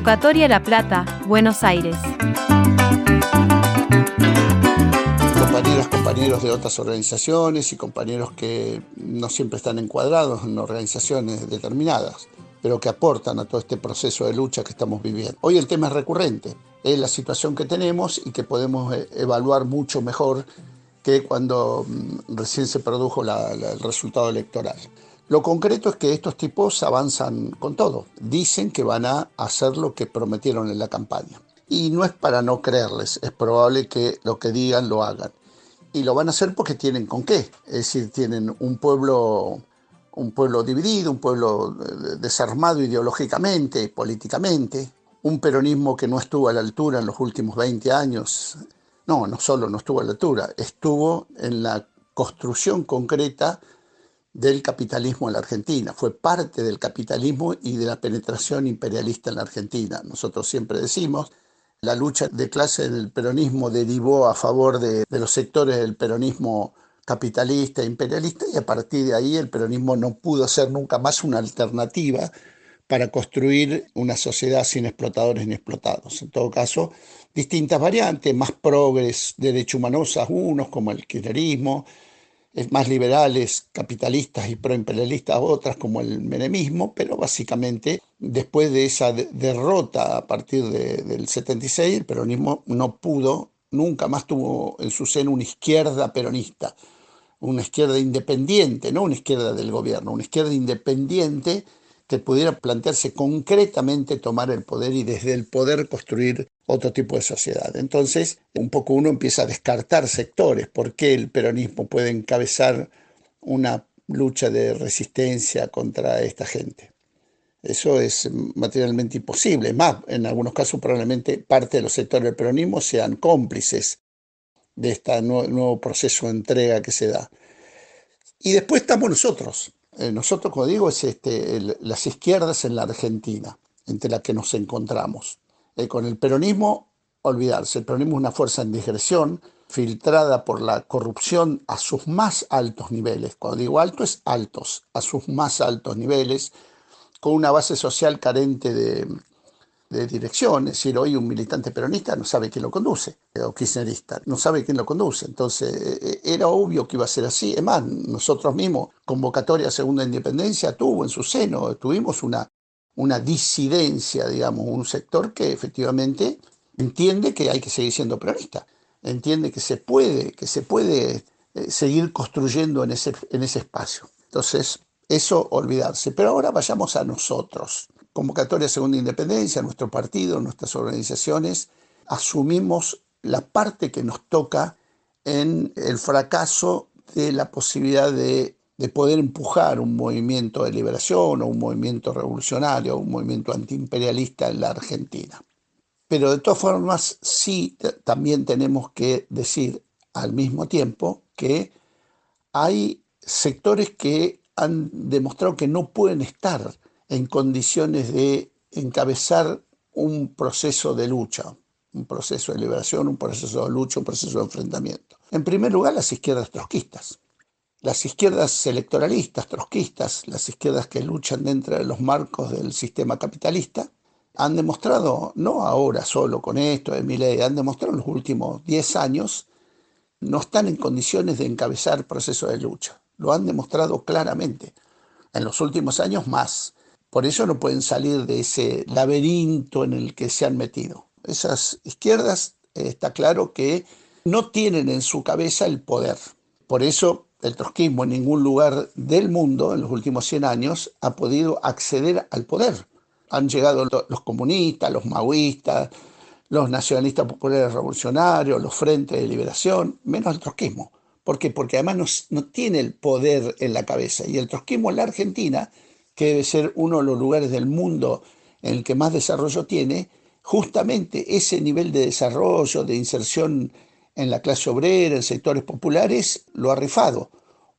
Convocatoria La Plata, Buenos Aires. Compañeras, compañeros de otras organizaciones y compañeros que no siempre están encuadrados en organizaciones determinadas, pero que aportan a todo este proceso de lucha que estamos viviendo. Hoy el tema es recurrente, es la situación que tenemos y que podemos eh, evaluar mucho mejor que cuando mm, recién se produjo el resultado electoral. Lo concreto es que estos tipos avanzan con todo. Dicen que van a hacer lo que prometieron en la campaña. Y no es para no creerles, es probable que lo que digan lo hagan. Y lo van a hacer porque tienen con qué. Es decir, tienen un pueblo, un pueblo dividido, un pueblo eh, desarmado ideológicamente, políticamente, un peronismo que no estuvo a la altura en los últimos 20 años. No, no solo no estuvo a la altura, estuvo en la construcción concreta del capitalismo en la Argentina, fue parte del capitalismo y de la penetración imperialista en la Argentina. Nosotros siempre decimos, la lucha de clase del peronismo derivó a favor de, los sectores del peronismo capitalista e imperialista y a partir de ahí el peronismo no pudo ser nunca más una alternativa para construir una sociedad sin explotadores ni explotados. En todo caso, distintas variantes, más progres, derechohumanosas unos como el kirchnerismo, más liberales, capitalistas y proimperialistas otras como el menemismo, pero básicamente después de esa de- derrota a partir de- del 76, el peronismo no pudo, nunca más tuvo en su seno una izquierda peronista, una izquierda independiente, no una izquierda del gobierno, una izquierda independiente que pudiera plantearse concretamente tomar el poder y desde el poder construir otro tipo de sociedad. Entonces, un poco uno empieza a descartar sectores. ¿Por qué el peronismo puede encabezar una lucha de resistencia contra esta gente? Eso es materialmente imposible. Más, en algunos casos probablemente parte de los sectores del peronismo sean cómplices de este nuevo proceso de entrega que se da. Y después estamos nosotros. Eh, nosotros, como digo, es este, las izquierdas en la Argentina, entre las que nos encontramos. Eh, con el peronismo, olvidarse. El peronismo es una fuerza en digresión, filtrada por la corrupción a sus más altos niveles. Cuando digo alto, es altos, a sus más altos niveles, con una base social carente de, de dirección, es decir, hoy un militante peronista no sabe quién lo conduce, eh, o kirchnerista, no sabe quién lo conduce. Entonces, eh, era obvio que iba a ser así. Es más, nosotros mismos, convocatoria Segunda Independencia, tuvo en su seno, tuvimos una, una disidencia, digamos, un sector que efectivamente entiende que hay que seguir siendo peronista, entiende que se puede, que se puede eh, seguir construyendo en ese, en ese espacio. Entonces, eso olvidarse. Pero ahora vayamos a nosotros. Convocatoria Segunda Independencia, nuestro partido, nuestras organizaciones, asumimos la parte que nos toca en el fracaso de la posibilidad de, de poder empujar un movimiento de liberación o un movimiento revolucionario o un movimiento antiimperialista en la Argentina. Pero de todas formas, sí también tenemos que decir al mismo tiempo que hay sectores que han demostrado que no pueden estar en condiciones de encabezar un proceso de lucha, un proceso de liberación, un proceso de lucha, un proceso de enfrentamiento. En primer lugar, las izquierdas trotskistas. Las izquierdas electoralistas, trotskistas, las izquierdas que luchan dentro de los marcos del sistema capitalista, han demostrado, no ahora solo con esto de Milei, han demostrado en los últimos 10 años, no están en condiciones de encabezar procesos de lucha. Lo han demostrado claramente. En los últimos años más. Por eso no pueden salir de ese laberinto en el que se han metido. Esas izquierdas eh, está claro que no tienen en su cabeza el poder. Por eso el trotskismo en ningún lugar del mundo en los últimos 100 años ha podido acceder al poder. Han llegado los comunistas, los maoístas, los nacionalistas populares revolucionarios, los frentes de liberación, menos el trotskismo. ¿Por qué? Porque además no, no, tiene el poder en la cabeza. Y el trotskismo en la Argentina, que debe ser uno de los lugares del mundo en el que más desarrollo tiene, justamente ese nivel de desarrollo, de inserción en la clase obrera, en sectores populares, lo ha rifado.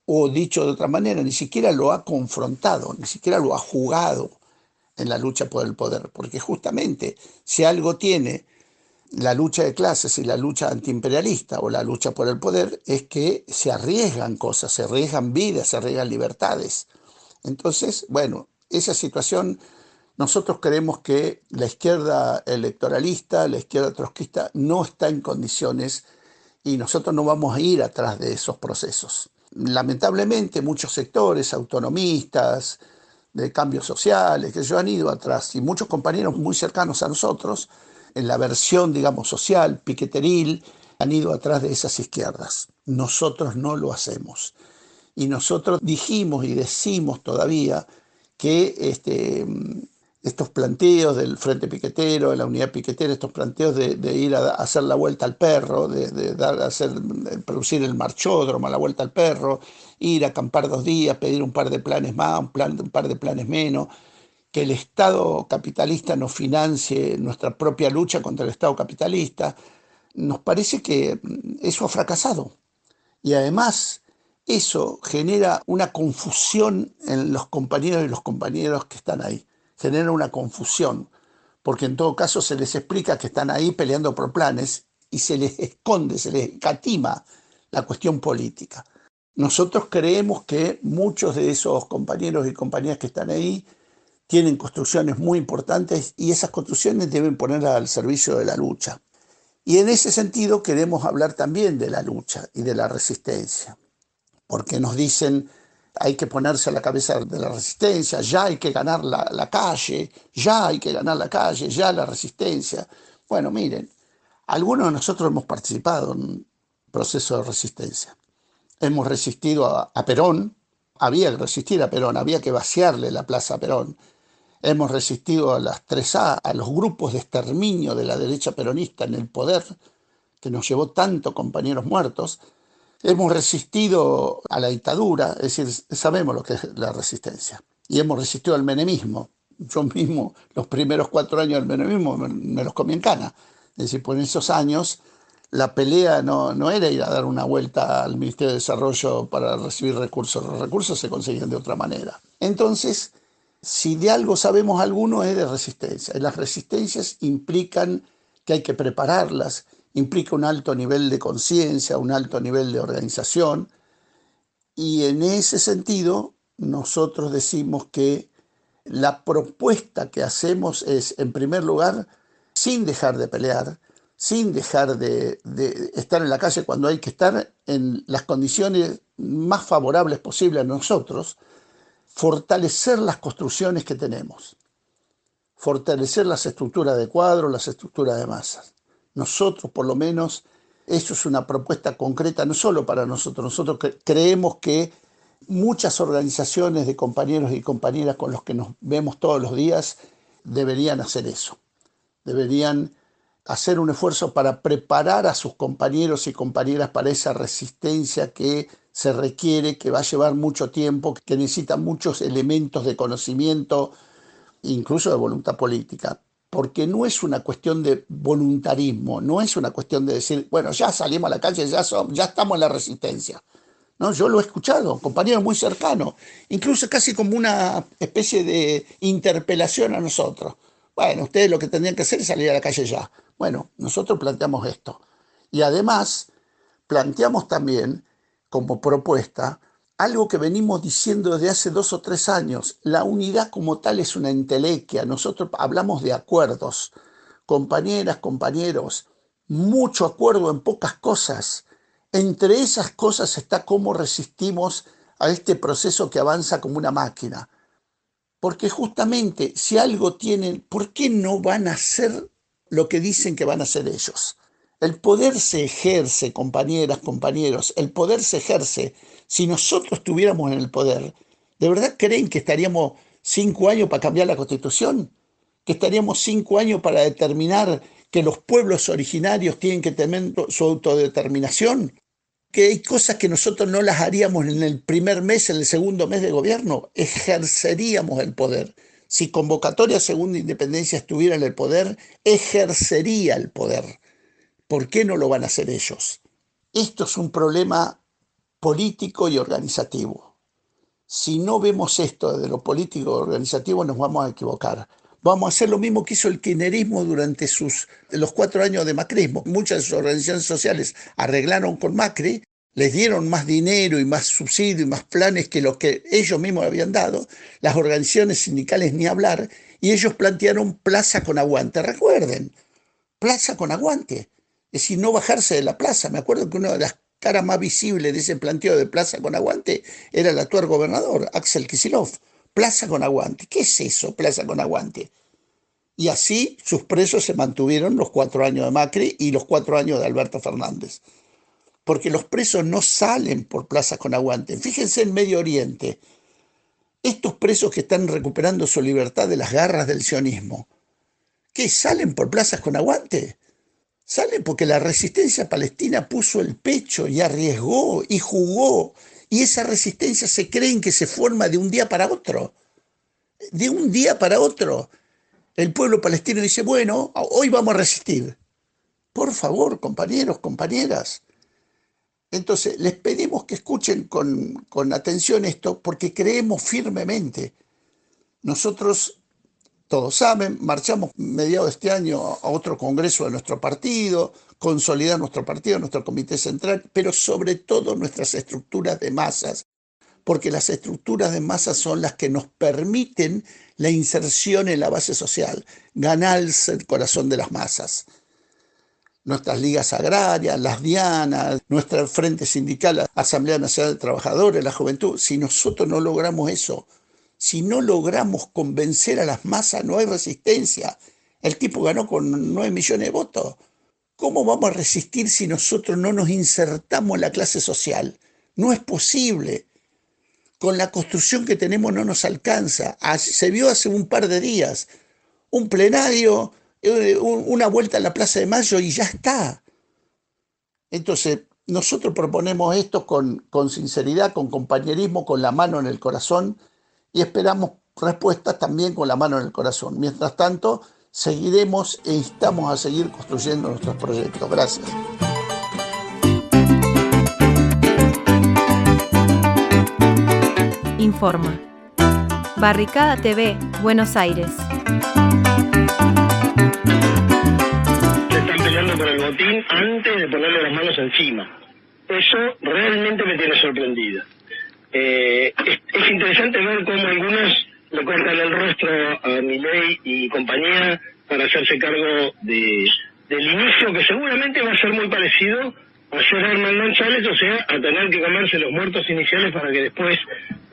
O dicho de otra manera, ni siquiera lo ha confrontado, ni siquiera lo ha jugado en la lucha por el poder. Porque justamente si algo tiene la lucha de clases y la lucha antiimperialista o la lucha por el poder, es que se arriesgan cosas, se arriesgan vidas, se arriesgan libertades. Entonces, bueno, esa situación nosotros creemos que la izquierda electoralista, la izquierda trotskista, no está en condiciones y nosotros no vamos a ir atrás de esos procesos. Lamentablemente muchos sectores autonomistas, de cambios sociales, que yo han ido atrás, y muchos compañeros muy cercanos a nosotros, en la versión, digamos, social, piqueteril, han ido atrás de esas izquierdas. Nosotros no lo hacemos. Y nosotros dijimos y decimos todavía que este, estos planteos del Frente Piquetero, de la Unidad Piquetera, estos planteos de, ir a, hacer la vuelta al perro, de, dar, hacer, producir el marchódromo, la vuelta al perro, ir a acampar dos días, pedir un par de planes más, un, plan, un par de planes menos, que el Estado capitalista nos financie nuestra propia lucha contra el Estado capitalista, nos parece que eso ha fracasado. Y además eso genera una confusión en los compañeros y los compañeros que están ahí genera una confusión, porque en todo caso se les explica que están ahí peleando por planes y se les esconde, se les catima la cuestión política. Nosotros creemos que muchos de esos compañeros y compañeras que están ahí tienen construcciones muy importantes y esas construcciones deben ponerlas al servicio de la lucha. Y en ese sentido queremos hablar también de la lucha y de la resistencia, porque nos dicen hay que ponerse a la cabeza de la resistencia, ya hay que ganar la, calle, ya hay que ganar la calle, ya la resistencia. Bueno, miren, algunos de nosotros hemos participado en un proceso de resistencia. Hemos resistido a, Perón, había que resistir a Perón, había que vaciarle la plaza a Perón. Hemos resistido a las 3A, a los grupos de exterminio de la derecha peronista en el poder, que nos llevó tanto compañeros muertos Hemos resistido a la dictadura, es decir, sabemos lo que es la resistencia. Y hemos resistido al menemismo. Yo mismo, los primeros cuatro años del menemismo, me, los comí en cana. Es decir, por esos años la pelea no, no era ir a dar una vuelta al Ministerio de Desarrollo para recibir recursos. Los recursos se conseguían de otra manera. Entonces, si de algo sabemos alguno es de resistencia. Y las resistencias implican que hay que prepararlas, implica un alto nivel de conciencia, un alto nivel de organización, y en ese sentido nosotros decimos que la propuesta que hacemos es, en primer lugar, sin dejar de pelear, sin dejar de, estar en la calle cuando hay que estar en las condiciones más favorables posibles a nosotros, fortalecer las construcciones que tenemos, fortalecer las estructuras de cuadros, las estructuras de masas. Nosotros, por lo menos, eso es una propuesta concreta, no solo para nosotros, nosotros creemos que muchas organizaciones de compañeros y compañeras con los que nos vemos todos los días deberían hacer eso, deberían hacer un esfuerzo para preparar a sus compañeros y compañeras para esa resistencia que se requiere, que va a llevar mucho tiempo, que necesita muchos elementos de conocimiento, incluso de voluntad política porque no es una cuestión de voluntarismo, no es una cuestión de decir, bueno, ya salimos a la calle, ya, estamos en la resistencia. ¿No? Yo lo he escuchado, compañeros muy cercanos, incluso casi como una especie de interpelación a nosotros. Bueno, ustedes lo que tendrían que hacer es salir a la calle ya. Bueno, nosotros planteamos esto. Y además planteamos también como propuesta algo que venimos diciendo desde hace dos o tres años. La unidad como tal es una entelequia. Nosotros hablamos de acuerdos. Compañeras, compañeros, mucho acuerdo en pocas cosas. Entre esas cosas está cómo resistimos a este proceso que avanza como una máquina. Porque justamente si algo tienen, ¿por qué no van a hacer lo que dicen que van a hacer ellos? El poder se ejerce, compañeras, compañeros, el poder se ejerce. Si nosotros estuviéramos en el poder, ¿de verdad creen que estaríamos cinco años para cambiar la constitución? ¿Que estaríamos cinco años para determinar que los pueblos originarios tienen que tener su autodeterminación? ¿Que hay cosas que nosotros no las haríamos en el primer mes, en el segundo mes de gobierno? Ejerceríamos el poder. Si convocatoria segunda independencia estuviera en el poder, ejercería el poder. ¿Por qué no lo van a hacer ellos? Esto es un problema político y organizativo. Si no vemos esto desde lo político y organizativo, nos vamos a equivocar. Vamos a hacer lo mismo que hizo el kirchnerismo durante sus, los cuatro años de macrismo. Muchas de sus organizaciones sociales arreglaron con Macri, les dieron más dinero y más subsidio y más planes que los que ellos mismos habían dado. Las organizaciones sindicales ni hablar. Y ellos plantearon plaza con aguante. Recuerden, plaza con aguante es decir, no bajarse de la plaza. Me acuerdo que una de las caras más visibles de ese planteo de plaza con aguante era el actual gobernador, Axel Kisilov. Plaza con aguante. ¿Qué es eso, plaza con aguante? Y así sus presos se mantuvieron los cuatro años de Macri y los cuatro años de Alberto Fernández. Porque los presos no salen por plazas con aguante. Fíjense en Medio Oriente. Estos presos que están recuperando su libertad de las garras del sionismo, ¿qué salen por plazas con aguante? Sale porque la resistencia palestina puso el pecho y arriesgó y jugó. Y esa resistencia se creen que se forma de un día para otro. De un día para otro. El pueblo palestino dice, bueno, hoy vamos a resistir. Por favor, compañeros, compañeras. Entonces, les pedimos que escuchen con, con atención esto porque creemos firmemente. Nosotros todos saben, marchamos mediados de este año a otro congreso de nuestro partido, consolidar nuestro partido, nuestro comité central, pero sobre todo nuestras estructuras de masas, porque las estructuras de masas son las que nos permiten la inserción en la base social, ganarse el corazón de las masas. Nuestras ligas agrarias, las dianas, nuestra frente sindical, Asamblea Nacional de Trabajadores, la juventud, si nosotros no logramos eso, si no logramos convencer a las masas, no hay resistencia. El tipo ganó con 9 millones de votos. ¿Cómo vamos a resistir si nosotros no nos insertamos en la clase social? No es posible. Con la construcción que tenemos no nos alcanza. Se vio hace un par de días un plenario, eh, una vuelta a la Plaza de Mayo y ya está. Entonces, nosotros proponemos esto con, con sinceridad, con compañerismo, con la mano en el corazón y esperamos respuestas también con la mano en el corazón. Mientras tanto, seguiremos e instamos a seguir construyendo nuestros proyectos. Gracias. Informa. Barricada TV, Buenos Aires. Se están peleando por el botín antes de ponerle las manos encima. Eso realmente me tiene sorprendido. Eh, es, interesante ver cómo algunos le cortan el rostro a Milei y compañía para hacerse cargo de, del inicio que seguramente va a ser muy parecido a ser Herman González, o sea, a tener que comerse los muertos iniciales para que después,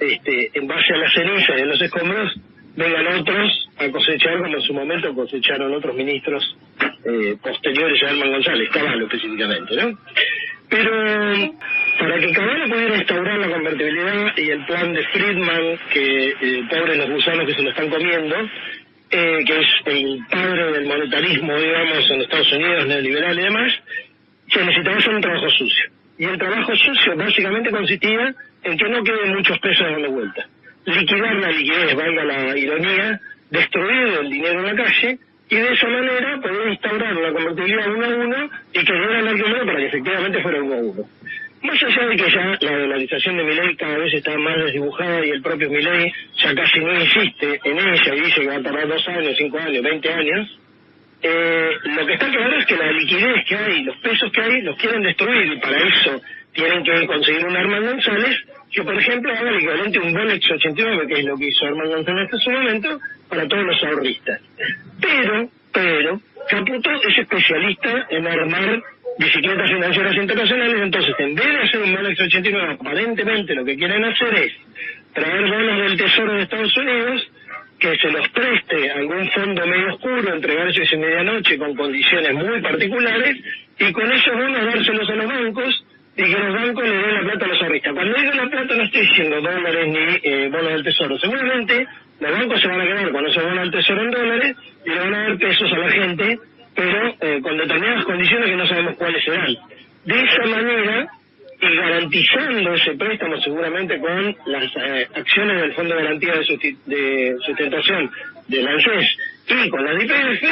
este, en base a la ceniza y a los escombros, vengan otros a cosechar como en su momento cosecharon otros ministros eh, posteriores a Herman González, Caballo específicamente, ¿no? Pero para que Caballo pudiera instaurar la convertibilidad y el plan de Friedman, que eh, pobres los gusanos que se lo están comiendo, eh, que es el padre del monetarismo, digamos, en Estados Unidos, neoliberal y demás, se necesitaba hacer un trabajo sucio. Y el trabajo sucio básicamente consistía en que no queden muchos pesos dando vuelta. Liquidar la liquidez, valga la ironía, destruir el dinero en la calle y de esa manera poder instaurar la convertibilidad uno a uno que diera el argumento para que efectivamente fuera uno a uno. Más allá de que ya la dolarización de Milei cada vez está más desdibujada y el propio Milei ya casi no insiste en ella y dice que va a tardar dos años, cinco años, veinte años, eh, lo que está claro es que la liquidez que hay, los pesos que hay, los quieren destruir y para eso tienen que conseguir un Armando González que, por ejemplo, haga el equivalente a un Bonex 89, que es lo que hizo Armando González en su momento, para todos los ahorristas. Pero, pero, Caputo es especialista en armar bicicletas financieras internacionales, entonces en vez de hacer un Monex 89, aparentemente lo que quieren hacer es traer bonos del Tesoro de Estados Unidos, que se los preste algún fondo medio oscuro entre versos y medianoche con condiciones muy particulares y con esos bonos dárselos a los bancos y que los bancos le den la plata a los ahorristas. Cuando digo la plata no estoy diciendo dólares ni eh, bonos del tesoro. Seguramente los bancos se van a quedar con esos bonos del tesoro en dólares y le van a dar pesos a la gente, pero eh, con determinadas condiciones que no sabemos cuáles serán. De esa manera, y garantizando ese préstamo seguramente con las eh, acciones del Fondo de Garantía de, Sustentación de la ANSES y con la DPF,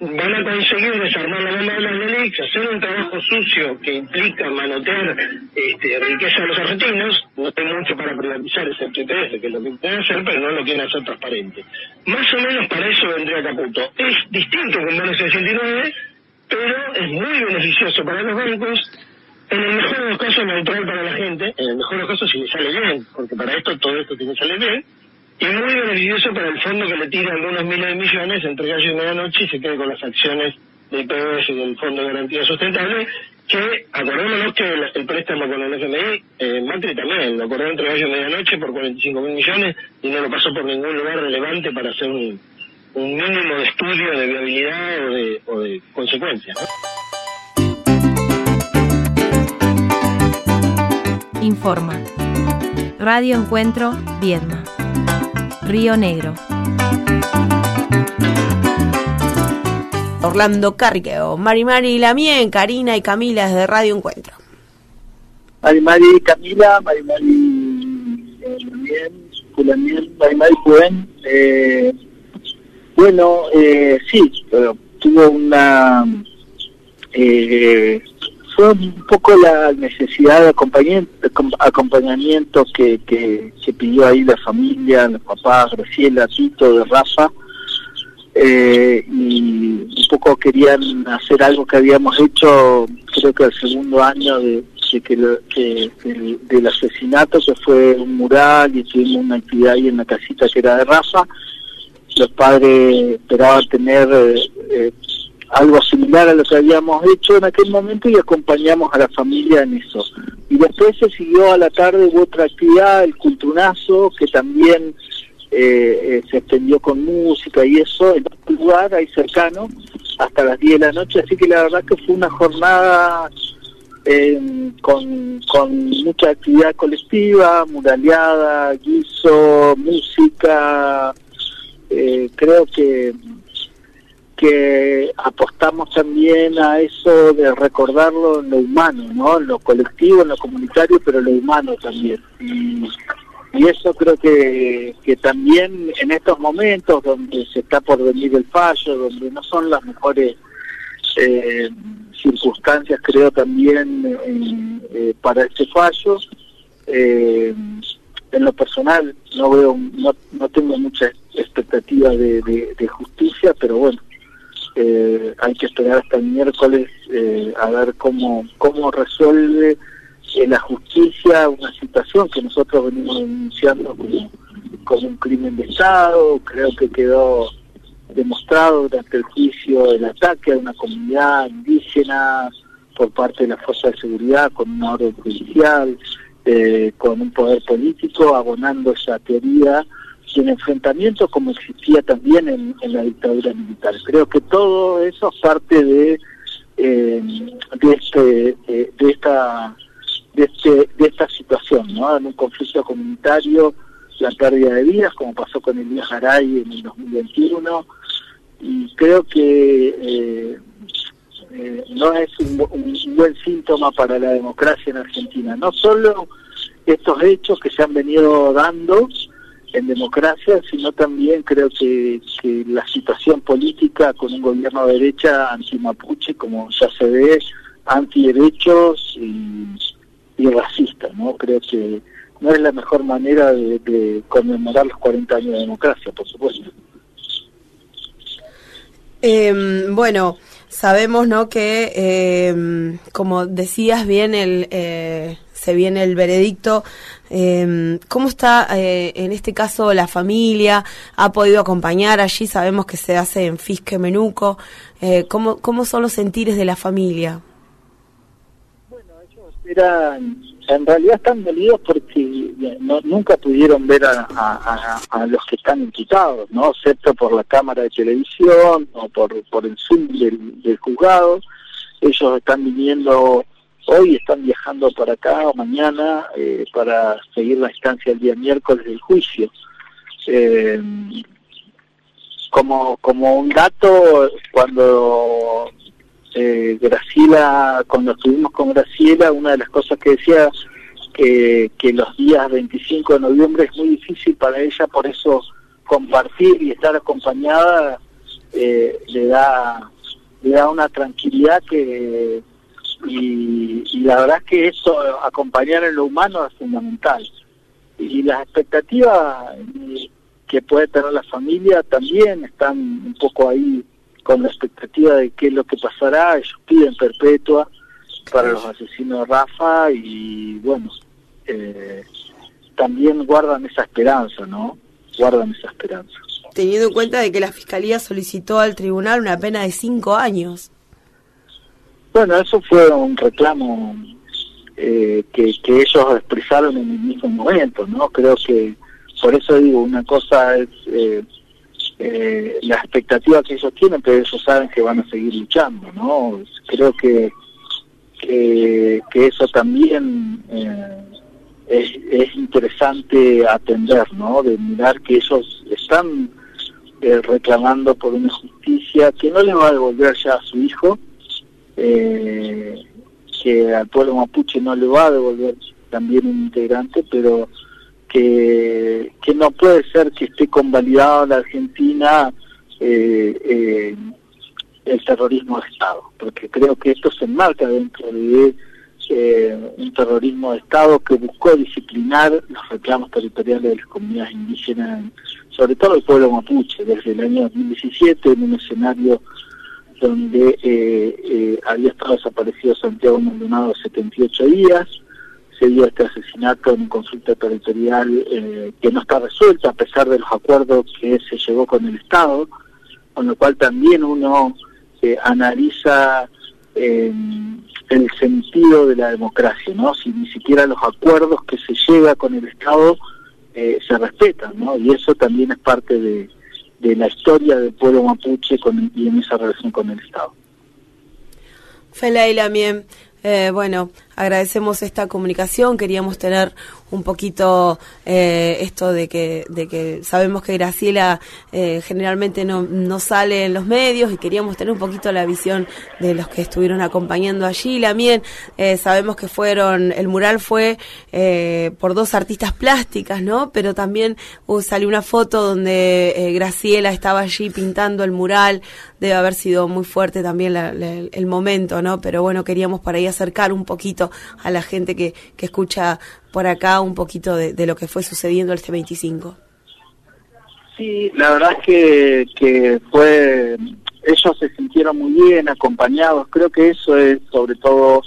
van a conseguir desarmar la bomba de las LELIX, hacer un trabajo sucio que implica manotear este, riqueza de los argentinos, no tengo mucho para privatizar ese TTF, que lo que quieren hacer, pero no lo quieren hacer transparente. Más o menos para eso vendría Caputo. Es distinto con bono 69, pero es muy beneficioso para los bancos, en el mejor de los casos neutral para la gente, en el mejor de los casos si le sale bien, porque para esto todo esto tiene que salir bien, y muy beneficioso para el fondo que le tira algunos miles de millones entre gallo y medianoche y se quede con las acciones del PBS y del Fondo de Garantía Sustentable, que acordémonos que el, préstamo con el FMI, eh, Macri también lo acordó entre gallo y medianoche por 45 mil millones y no lo pasó por ningún lugar relevante para hacer un, mínimo de estudio de viabilidad o de, o consecuencias. Informa. Radio Encuentro, Viedma. Río Negro. Orlando Carriqueo, Mari Mari Lamien, Karina y Camila desde Radio Encuentro. Mari Mari Camila, Mari Mari Lamien, Mari Mari Puen. Eh, bueno, eh, sí, pero tuvo una eh, fue un poco la necesidad de acompañamiento, que, que, pidió ahí la familia, los papás, Graciela, Tito, de Rafa, eh, y un poco querían hacer algo que habíamos hecho, creo que el segundo año de, que, del, asesinato, que fue un mural y tuvimos una actividad ahí en la casita que era de Rafa. Los padres esperaban tener eh, eh algo similar a lo que habíamos hecho en aquel momento y acompañamos a la familia en eso. Y después se siguió a la tarde otra actividad, el cultunazo, que también eh, eh, se extendió con música y eso en otro lugar ahí cercano hasta las 10 de la noche, así que la verdad que fue una jornada eh, con, mucha actividad colectiva, muraleada, guiso, música, creo que que apostamos también a eso de recordarlo en lo humano, ¿no? En lo colectivo, en lo comunitario, pero en lo humano también. Y, eso creo que, que también en estos momentos donde se está por venir el fallo, donde no son las mejores eh, circunstancias, creo también eh, eh, para este fallo, en lo personal no veo, no, no tengo mucha expectativa de, de justicia, pero bueno, eh, hay que esperar hasta el miércoles eh, a ver cómo, cómo resuelve eh, la justicia una situación que nosotros venimos denunciando como, como un crimen de Estado. Creo que quedó demostrado durante el juicio el ataque a una comunidad indígena por parte de la fuerza de seguridad con una orden judicial, con un poder político, abonando esa teoría sin enfrentamiento como existía también en, la dictadura militar. Creo que todo eso es parte de eh, de este de esta este de esta situación, ¿no? En un conflicto comunitario, la pérdida de vidas, como pasó con el Garay en el 2021, y creo que eh, eh, no es un, un, buen síntoma para la democracia en Argentina. No solo estos hechos que se han venido dando, en democracia, sino también creo que, la situación política con un gobierno de derecha anti-mapuche, como ya se ve, anti-derechos y, racista, ¿no? Creo que no es la mejor manera de, conmemorar los 40 años de democracia, por supuesto. Em, bueno, sabemos no que em, como decías bien el eh, se viene el veredicto eh, ¿Cómo está eh, en este caso la familia? ¿Ha podido acompañar allí? Sabemos que se hace en Fisque Menuco. Eh, ¿cómo, ¿Cómo son los sentires de la familia? Bueno, ellos eran, en realidad están dolidos porque no, nunca pudieron ver a, a, los que están imputados, ¿no? Excepto por la cámara de televisión o por, por el Zoom del juzgado ellos están viniendo hoy, están viajando para acá o mañana eh, para seguir la instancia el día miércoles del juicio. Eh, como, como un dato, cuando eh, Graciela, cuando estuvimos con Graciela, una de las cosas que decía que, que los días 25 de noviembre es muy difícil para ella, por eso compartir y estar acompañada eh, le da le da una tranquilidad que y, la verdad que eso acompañar en lo humano es fundamental. Y las expectativas que puede tener la familia también están un poco ahí con la expectativa de qué es lo que pasará ellos piden perpetua para los asesinos de Rafa y bueno eh, también guardan esa esperanza no guardan esa esperanza. Teniendo en cuenta de que la fiscalía solicitó al tribunal una pena de cinco años. Bueno, eso fue un reclamo eh, que, ellos expresaron en el mismo momento, ¿no? Creo que, por eso digo, una cosa es eh, eh, la expectativa que ellos tienen, pero ellos saben que van a seguir luchando, ¿no? Creo que, que, eso también es, es interesante atender, ¿no? De mirar que ellos están eh, reclamando por una justicia que no le va a devolver ya a su hijo, eh, que al pueblo mapuche no le va a devolver también un integrante, pero que, que no puede ser que esté convalidado en la Argentina eh, el terrorismo de Estado, porque creo que esto se enmarca dentro de eh, un terrorismo de Estado que buscó disciplinar los reclamos territoriales de las comunidades indígenas, sobre todo el pueblo mapuche, desde el año 2017 en un escenario donde eh, eh, había estado desaparecido Santiago Maldonado 78 días, se dio este asesinato en consulta territorial que no está resuelta a pesar de los acuerdos que se llegó con el Estado, con lo cual también uno analiza el sentido de la democracia, ¿no? Si ni siquiera los acuerdos que se llega con el Estado eh, se respetan, ¿no? Y eso también es parte de, de la historia del pueblo mapuche con, y en esa relación con el Estado. Fela y Lamien, eh, bueno, agradecemos esta comunicación, queríamos tener un poquito eh, esto de que, de que sabemos que Graciela eh, generalmente no, no sale en los medios y queríamos tener un poquito la visión de los que estuvieron acompañando allí. También eh, sabemos que fueron, el mural fue por dos artistas plásticas, ¿no? Pero también uh, salió una foto donde Graciela estaba allí pintando el mural, debe haber sido muy fuerte también el momento, ¿no? Pero bueno, queríamos para ahí acercar un poquito a la gente que, que escucha por acá un poquito de, lo que fue sucediendo el C25. Sí, la verdad es que, que fue, ellos se sintieron muy bien acompañados, creo que eso es sobre todo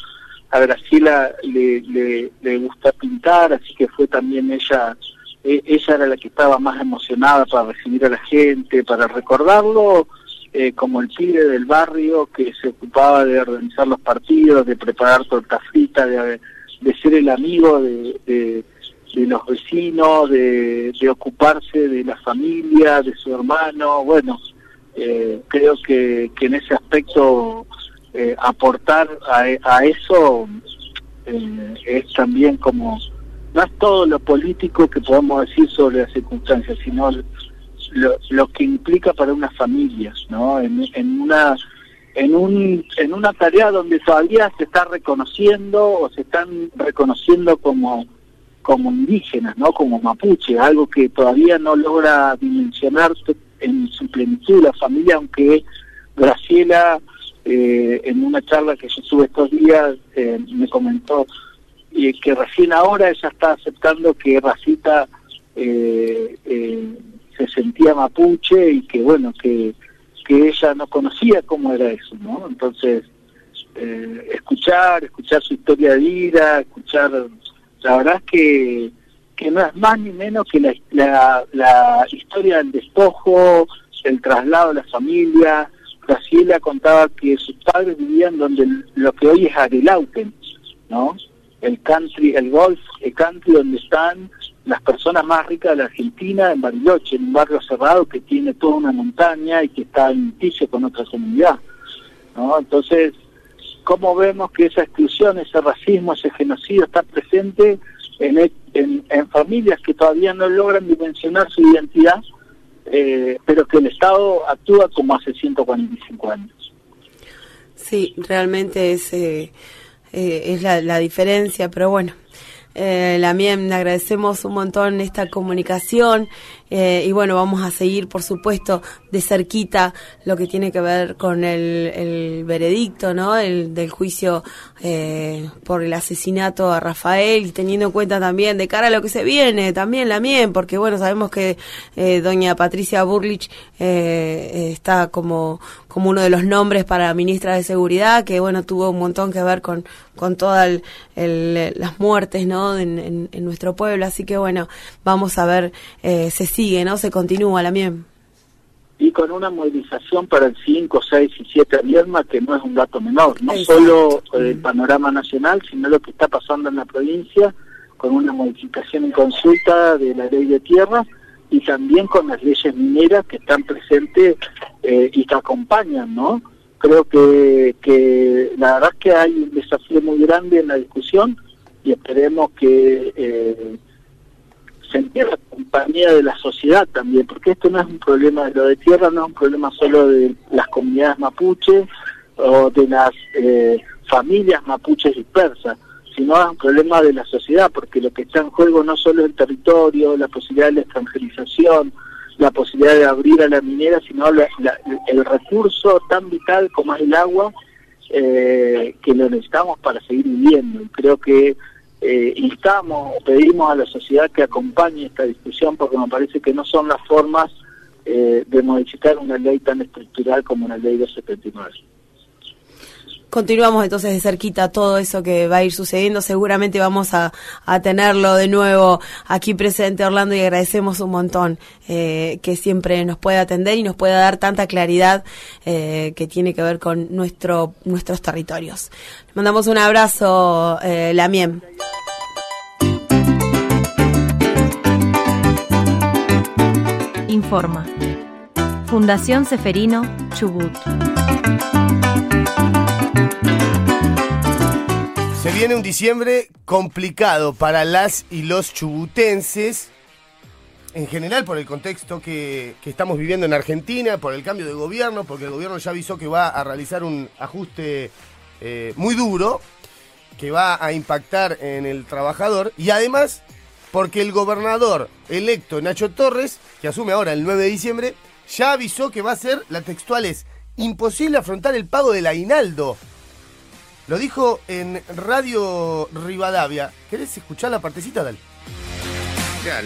a Graciela le, le, le gusta pintar, así que fue también ella, e, ella era la que estaba más emocionada para recibir a la gente, para recordarlo eh, como el pibe del barrio que se ocupaba de organizar los partidos, de preparar torta frita, de ser el amigo de, de, los vecinos, de, de, ocuparse de la familia, de su hermano. Bueno, eh, creo que, que en ese aspecto eh, aportar a, a eso eh, es también como, no es todo lo político que podemos decir sobre las circunstancias, sino lo, lo que implica para una familia, ¿no? En, una en, un, en una tarea donde todavía se está reconociendo o se están reconociendo como, como indígenas, ¿no? como mapuche, algo que todavía no logra dimensionar en su plenitud la familia, aunque Graciela eh, en una charla que yo tuve estos días eh, me comentó y que recién ahora ella está aceptando que Racita eh, se sentía mapuche y que bueno, que que ella no conocía cómo era eso, ¿no? Entonces, eh, escuchar, escuchar su historia de vida, escuchar, la verdad es que, que no es más ni menos que la, la, historia del despojo, el traslado de la familia. Graciela contaba que sus padres vivían donde lo que hoy es Arelauten, ¿no? El country, el golf, el country donde están las personas más ricas de la Argentina en Bariloche, en un barrio cerrado que tiene toda una montaña y que está en piso con otra comunidad. Entonces, cómo vemos que esa exclusión, ese racismo, ese genocidio está presente en, en, familias que todavía no logran dimensionar su identidad, eh, pero que el Estado actúa como hace 145 años. Sí, realmente es, eh, eh, es la diferencia, pero bueno, eh, la le agradecemos un montón esta comunicación eh, y bueno, vamos a seguir, por supuesto, de cerquita lo que tiene que ver con el, veredicto, ¿no? El, del juicio eh, por el asesinato a Rafael teniendo en cuenta también de cara a lo que se viene, también la MIEN, porque bueno, sabemos que eh, doña Patricia Burlich está como, como uno de los nombres para ministra de Seguridad, que bueno, tuvo un montón que ver con, con todas las muertes, ¿no? En, en, nuestro pueblo, así que bueno, vamos a ver, eh, se sigue, ¿no? Se continúa la MIEM. Y con una movilización para el 5, 6 y 7 de que no es un dato menor, no solo el panorama nacional, sino lo que está pasando en la provincia, con una modificación y consulta de la ley de tierras y también con las leyes mineras que están presentes eh, y que acompañan, ¿no? Creo que, que la verdad es que hay un desafío muy grande en la discusión y esperemos que eh, sentir la compañía de la sociedad también, porque esto no es un problema de lo de tierra, no es un problema solo de las comunidades mapuches o de las eh, familias mapuches dispersas, sino es un problema de la sociedad, porque lo que está en juego no solo el territorio, la posibilidad de la extranjerización, la posibilidad de abrir a la minera, sino el recurso tan vital como es el agua, eh, que lo necesitamos para seguir viviendo. Creo que eh, instamos, pedimos a la sociedad que acompañe esta discusión porque me parece que no son las formas eh, de modificar una ley tan estructural como una ley de 79. Continuamos entonces de cerquita todo eso que va a ir sucediendo. Seguramente vamos a, tenerlo de nuevo aquí presente, Orlando, y agradecemos un montón eh, que siempre nos pueda atender y nos pueda dar tanta claridad eh, que tiene que ver con nuestro, nuestros territorios. Le mandamos un abrazo, eh, Lamien. Informa. Fundación Seferino, Chubut. Se viene un diciembre complicado para las y los chubutenses, en general por el contexto que, estamos viviendo en Argentina, por el cambio de gobierno, porque el gobierno ya avisó que va a realizar un ajuste eh, muy duro, que va a impactar en el trabajador, y además porque el gobernador electo Nacho Torres, que asume ahora el 9 de diciembre, ya avisó que va a ser, la textual es, imposible afrontar el pago del aguinaldo lo dijo en Radio Rivadavia. ¿Querés escuchar la partecita, Dal?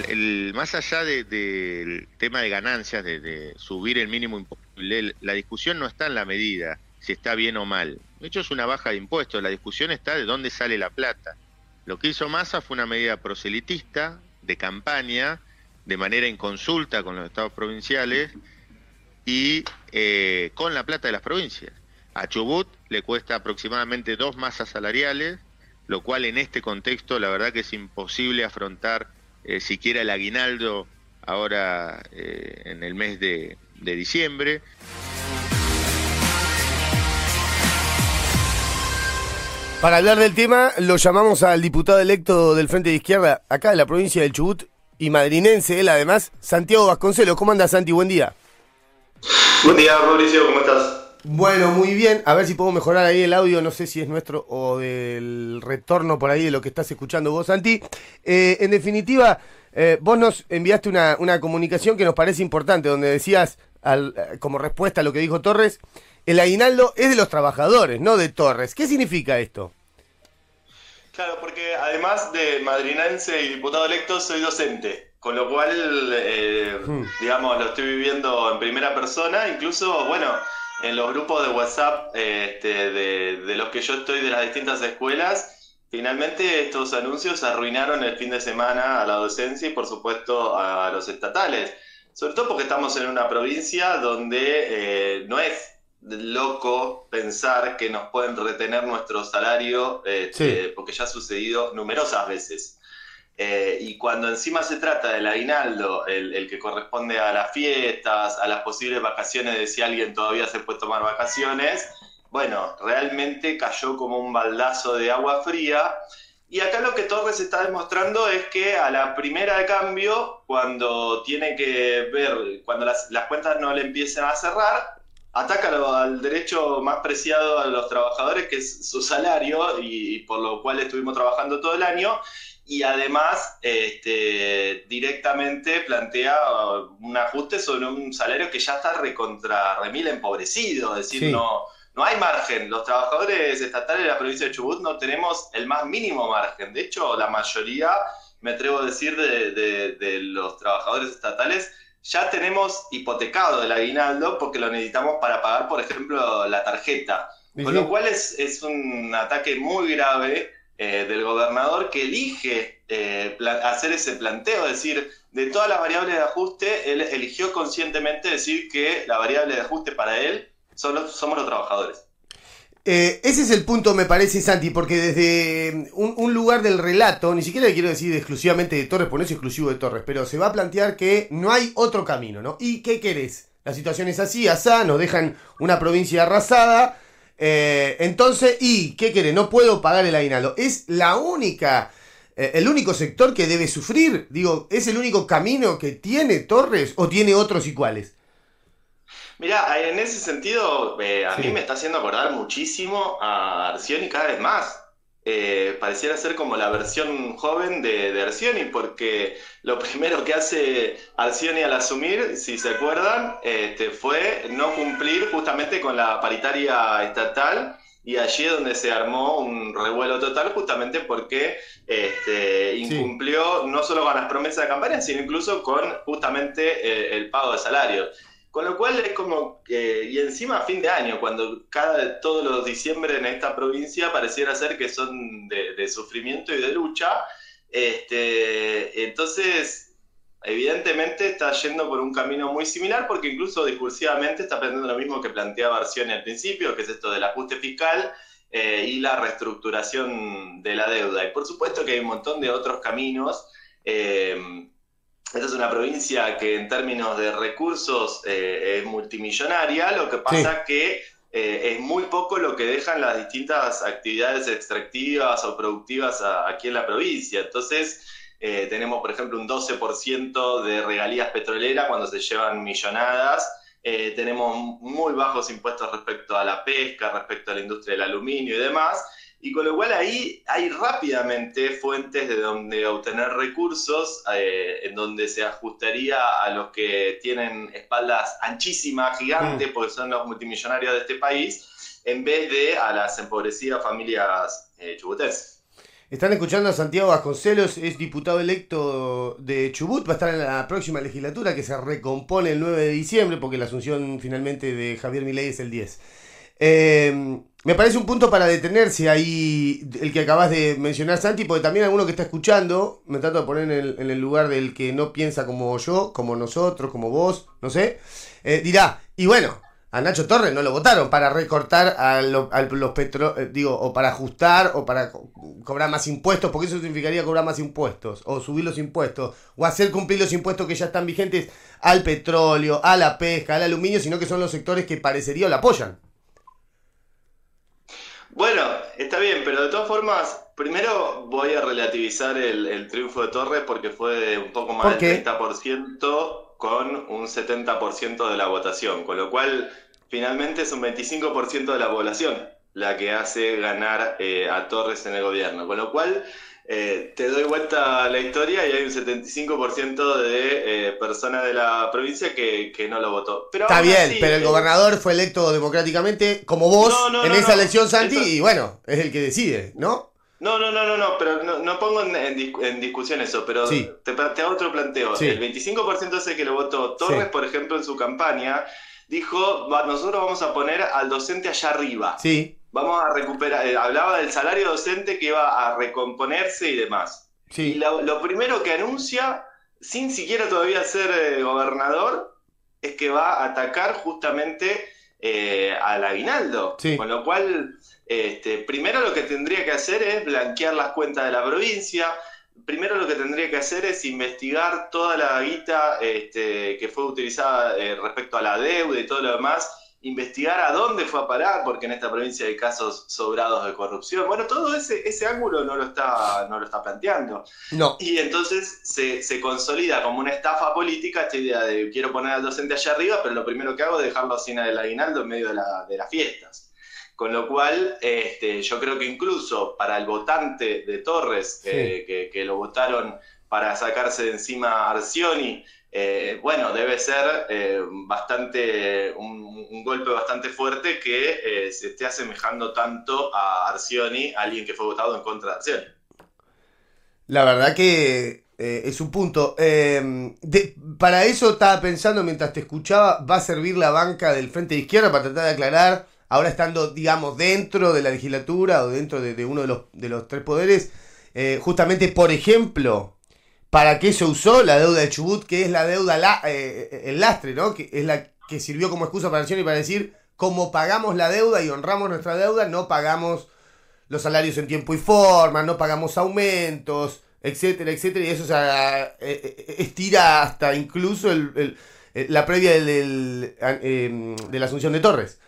el, más allá del tema de ganancias, de, subir el mínimo imposible, la discusión no está en la medida, si está bien o mal. De hecho, es una baja de impuestos. La discusión está de dónde sale la plata. Lo que hizo Massa fue una medida proselitista, de campaña, de manera en consulta con los estados provinciales y eh, con la plata de las provincias. A Chubut le cuesta aproximadamente dos masas salariales, lo cual en este contexto la verdad que es imposible afrontar eh, siquiera el aguinaldo ahora eh, en el mes de, de diciembre. Para hablar del tema, lo llamamos al diputado electo del Frente de Izquierda, acá de la provincia del Chubut, y madrinense él además, Santiago Vasconcelos. ¿Cómo anda Santi? Buen día. Buen día, Mauricio, ¿cómo estás? Bueno, muy bien. A ver si podemos mejorar ahí el audio. No sé si es nuestro o del retorno por ahí de lo que estás escuchando vos, Santi. Eh, en definitiva, eh, vos nos enviaste una, comunicación que nos parece importante, donde decías, al, eh, como respuesta a lo que dijo Torres, el aguinaldo es de los trabajadores, no de Torres. ¿Qué significa esto? Claro, porque además de madrinense y diputado electo, soy docente. Con lo cual, hmm. digamos, lo estoy viviendo en primera persona. Incluso, bueno, en los grupos de WhatsApp este, de, los que yo estoy de las distintas escuelas, finalmente estos anuncios arruinaron el fin de semana a la docencia y por supuesto a los estatales. Sobre todo porque estamos en una provincia donde eh, no es loco pensar que nos pueden retener nuestro salario, este, porque ya ha sucedido numerosas veces. Eh, y cuando encima se trata del aguinaldo, el, que corresponde a las fiestas, a las posibles vacaciones de si alguien todavía se puede tomar vacaciones, bueno, realmente cayó como un baldazo de agua fría. Y acá lo que Torres está demostrando es que a la primera de cambio, cuando tiene que ver, cuando las, cuentas no le empiezan a cerrar, ataca al derecho más preciado a los trabajadores, que es su salario, y, por lo cual estuvimos trabajando todo el año, y además este, directamente plantea un ajuste sobre un salario que ya está recontra remil empobrecido, es decir, no, no hay margen. Los trabajadores estatales de la provincia de Chubut no tenemos el más mínimo margen. De hecho, la mayoría, me atrevo a decir, de, los trabajadores estatales ya tenemos hipotecado el aguinaldo porque lo necesitamos para pagar, por ejemplo, la tarjeta. Con lo cual es, es un ataque muy grave eh, del gobernador que elige eh, hacer ese planteo, es decir, de todas las variables de ajuste, él eligió conscientemente decir que la variable de ajuste para él somos los trabajadores. Eh, ese es el punto, me parece, Santi, porque desde un, lugar del relato, ni siquiera quiero decir exclusivamente de Torres, por no es exclusivo de Torres, pero se va a plantear que no hay otro camino, ¿no? ¿Y qué querés? La situación es así, asá, nos dejan una provincia arrasada. Eh, entonces, ¿y qué querés? No puedo pagar el aguinaldo. Es la única, eh, el único sector que debe sufrir. Digo, ¿es el único camino que tiene Torres o tiene otros y cuáles? Mira, en ese sentido, eh, a mí me está haciendo acordar muchísimo a Arcioni cada vez más. Eh, pareciera ser como la versión joven de, de, Arcioni, porque lo primero que hace Arcioni al asumir, si se acuerdan, este, fue no cumplir justamente con la paritaria estatal y allí es donde se armó un revuelo total justamente porque este, incumplió no solo con las promesas de campaña, sino incluso con justamente eh, el pago de salarios. Con lo cual es como que, y encima a fin de año, cuando cada, todos los diciembre en esta provincia pareciera ser que son de, sufrimiento y de lucha, este, entonces evidentemente está yendo por un camino muy similar porque incluso discursivamente está aprendiendo lo mismo que planteaba Arcioni al principio, que es esto del ajuste fiscal eh, y la reestructuración de la deuda. Y por supuesto que hay un montón de otros caminos. Eh, esta es una provincia que en términos de recursos eh, es multimillonaria, lo que pasa que eh, es muy poco lo que dejan las distintas actividades extractivas o productivas aquí en la provincia. Entonces, eh, tenemos, por ejemplo, un 12% de regalías petroleras cuando se llevan millonadas. tenemos muy bajos impuestos respecto a la pesca, respecto a la industria del aluminio y demás. Y con lo cual ahí hay rápidamente fuentes de donde obtener recursos, eh, en donde se ajustaría a los que tienen espaldas anchísimas, gigantes, mm. porque son los multimillonarios de este país, en vez de a las empobrecidas familias eh, chubutenses. Están escuchando a Santiago Vasconcelos, es diputado electo de Chubut, va a estar en la próxima legislatura que se recompone el 9 de diciembre, porque la asunción finalmente de Javier Milei es el 10. Eh, me parece un punto para detenerse ahí, el que acabas de mencionar, Santi, porque también alguno que está escuchando, me trato de poner en el, lugar del que no piensa como yo, como nosotros, como vos, no sé, eh, dirá, y bueno, a Nacho Torres no lo votaron para recortar a, los petro, eh, digo, o para ajustar, o para cobrar más impuestos, porque eso significaría cobrar más impuestos, o subir los impuestos, o hacer cumplir los impuestos que ya están vigentes al petróleo, a la pesca, al aluminio, sino que son los sectores que parecería lo apoyan. Bueno, está bien, pero de todas formas, primero voy a relativizar el, triunfo de Torres porque fue de un poco más del 30% con un 70% de la votación, con lo cual finalmente es un 25% de la población la que hace ganar eh, a Torres en el gobierno, con lo cual eh, te doy vuelta a la historia y hay un 75% de eh, personas de la provincia que, no lo votó. Está bien, pero el eh, gobernador fue electo democráticamente como vos en esa elección, Santi, y bueno, es el que decide, ¿no? No, no, no, no, no, pero no, pongo en, discusión eso, pero te, te, hago otro planteo. El 25% ese que lo votó Torres, por ejemplo, en su campaña, dijo, nosotros vamos a poner al docente allá arriba. Sí vamos a recuperar, eh, hablaba del salario docente que iba a recomponerse y demás. Y lo, primero que anuncia, sin siquiera todavía ser eh, gobernador, es que va a atacar justamente eh, al aguinaldo. Con lo cual, este, primero lo que tendría que hacer es blanquear las cuentas de la provincia. Primero lo que tendría que hacer es investigar toda la guita este, que fue utilizada respecto a la deuda y todo lo demás investigar a dónde fue a parar, porque en esta provincia hay casos sobrados de corrupción. Bueno, todo ese, ese ángulo no lo, está, no lo está planteando. No. Y entonces se, se consolida como una estafa política esta idea de quiero poner al docente allá arriba, pero lo primero que hago es dejarlo sin el aguinaldo en medio de, la, de las fiestas. Con lo cual, este, yo creo que incluso para el votante de Torres, eh, que, que, lo votaron para sacarse de encima a Arcioni, eh, bueno, debe ser eh, bastante un, golpe bastante fuerte que se esté asemejando tanto a Arcioni, alguien que fue votado en contra de Arcioni. La verdad que es un punto. Para eso estaba pensando mientras te escuchaba, va a servir la banca del Frente de Izquierda para tratar de aclarar ahora estando, digamos, dentro de la legislatura o dentro de, de uno de los, de los tres poderes, eh, justamente, por ejemplo, ¿para qué se usó la deuda de Chubut, que es la deuda, la, eh, el lastre, ¿no? Que es la que sirvió como excusa para para decir, como pagamos la deuda y honramos nuestra deuda, no pagamos los salarios en tiempo y forma, no pagamos aumentos, etcétera, etcétera, y eso se estira hasta incluso el, el, la previa del, eh, de la Asunción de Torres.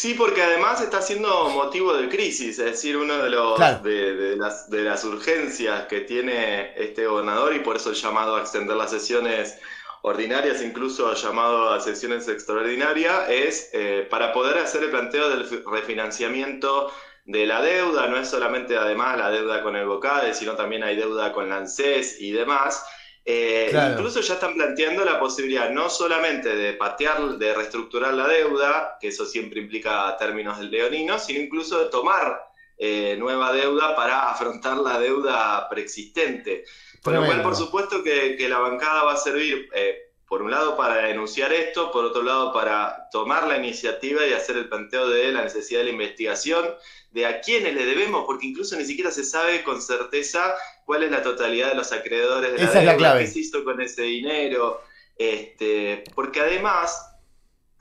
Sí, porque además está siendo motivo de crisis, es decir, uno de los Claro. de, de las, de las urgencias que tiene este gobernador y por eso el llamado a extender las sesiones ordinarias, incluso llamado a sesiones extraordinarias, es eh, para poder hacer el planteo del fi- refinanciamiento de la deuda, no es solamente además la deuda con el BOCADE, sino también hay deuda con la ANSES y demás. Eh, Claro. Incluso ya están planteando la posibilidad no solamente de patear, de reestructurar la deuda, que eso siempre implica términos del leonino, sino incluso de tomar eh, nueva deuda para afrontar la deuda preexistente. Con lo cual, por supuesto que, que la bancada va a servir, eh, por un lado, para denunciar esto, por otro lado, para tomar la iniciativa y hacer el planteo de la necesidad de la investigación, de a quiénes le debemos, porque incluso ni siquiera se sabe con certeza cuál es la totalidad de los acreedores de la Esa es la deuda, clave. qué se hizo con ese dinero, este, porque además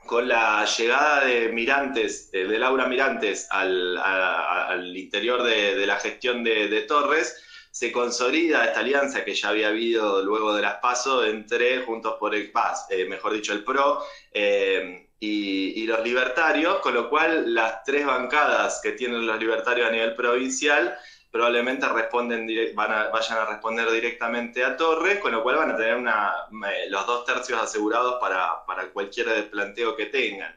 con la llegada de Mirantes, eh, de Laura Mirantes al, a- al interior de, de la gestión de, de Torres, se consolida esta alianza que ya había habido luego de las PASO entre Juntos por el Paz, eh, mejor dicho el PRO, eh, y, los libertarios, con lo cual las tres bancadas que tienen los libertarios a nivel provincial probablemente responden van a- vayan a responder directamente a Torres, con lo cual van a tener una, eh, los dos tercios asegurados para, para cualquier planteo que tengan.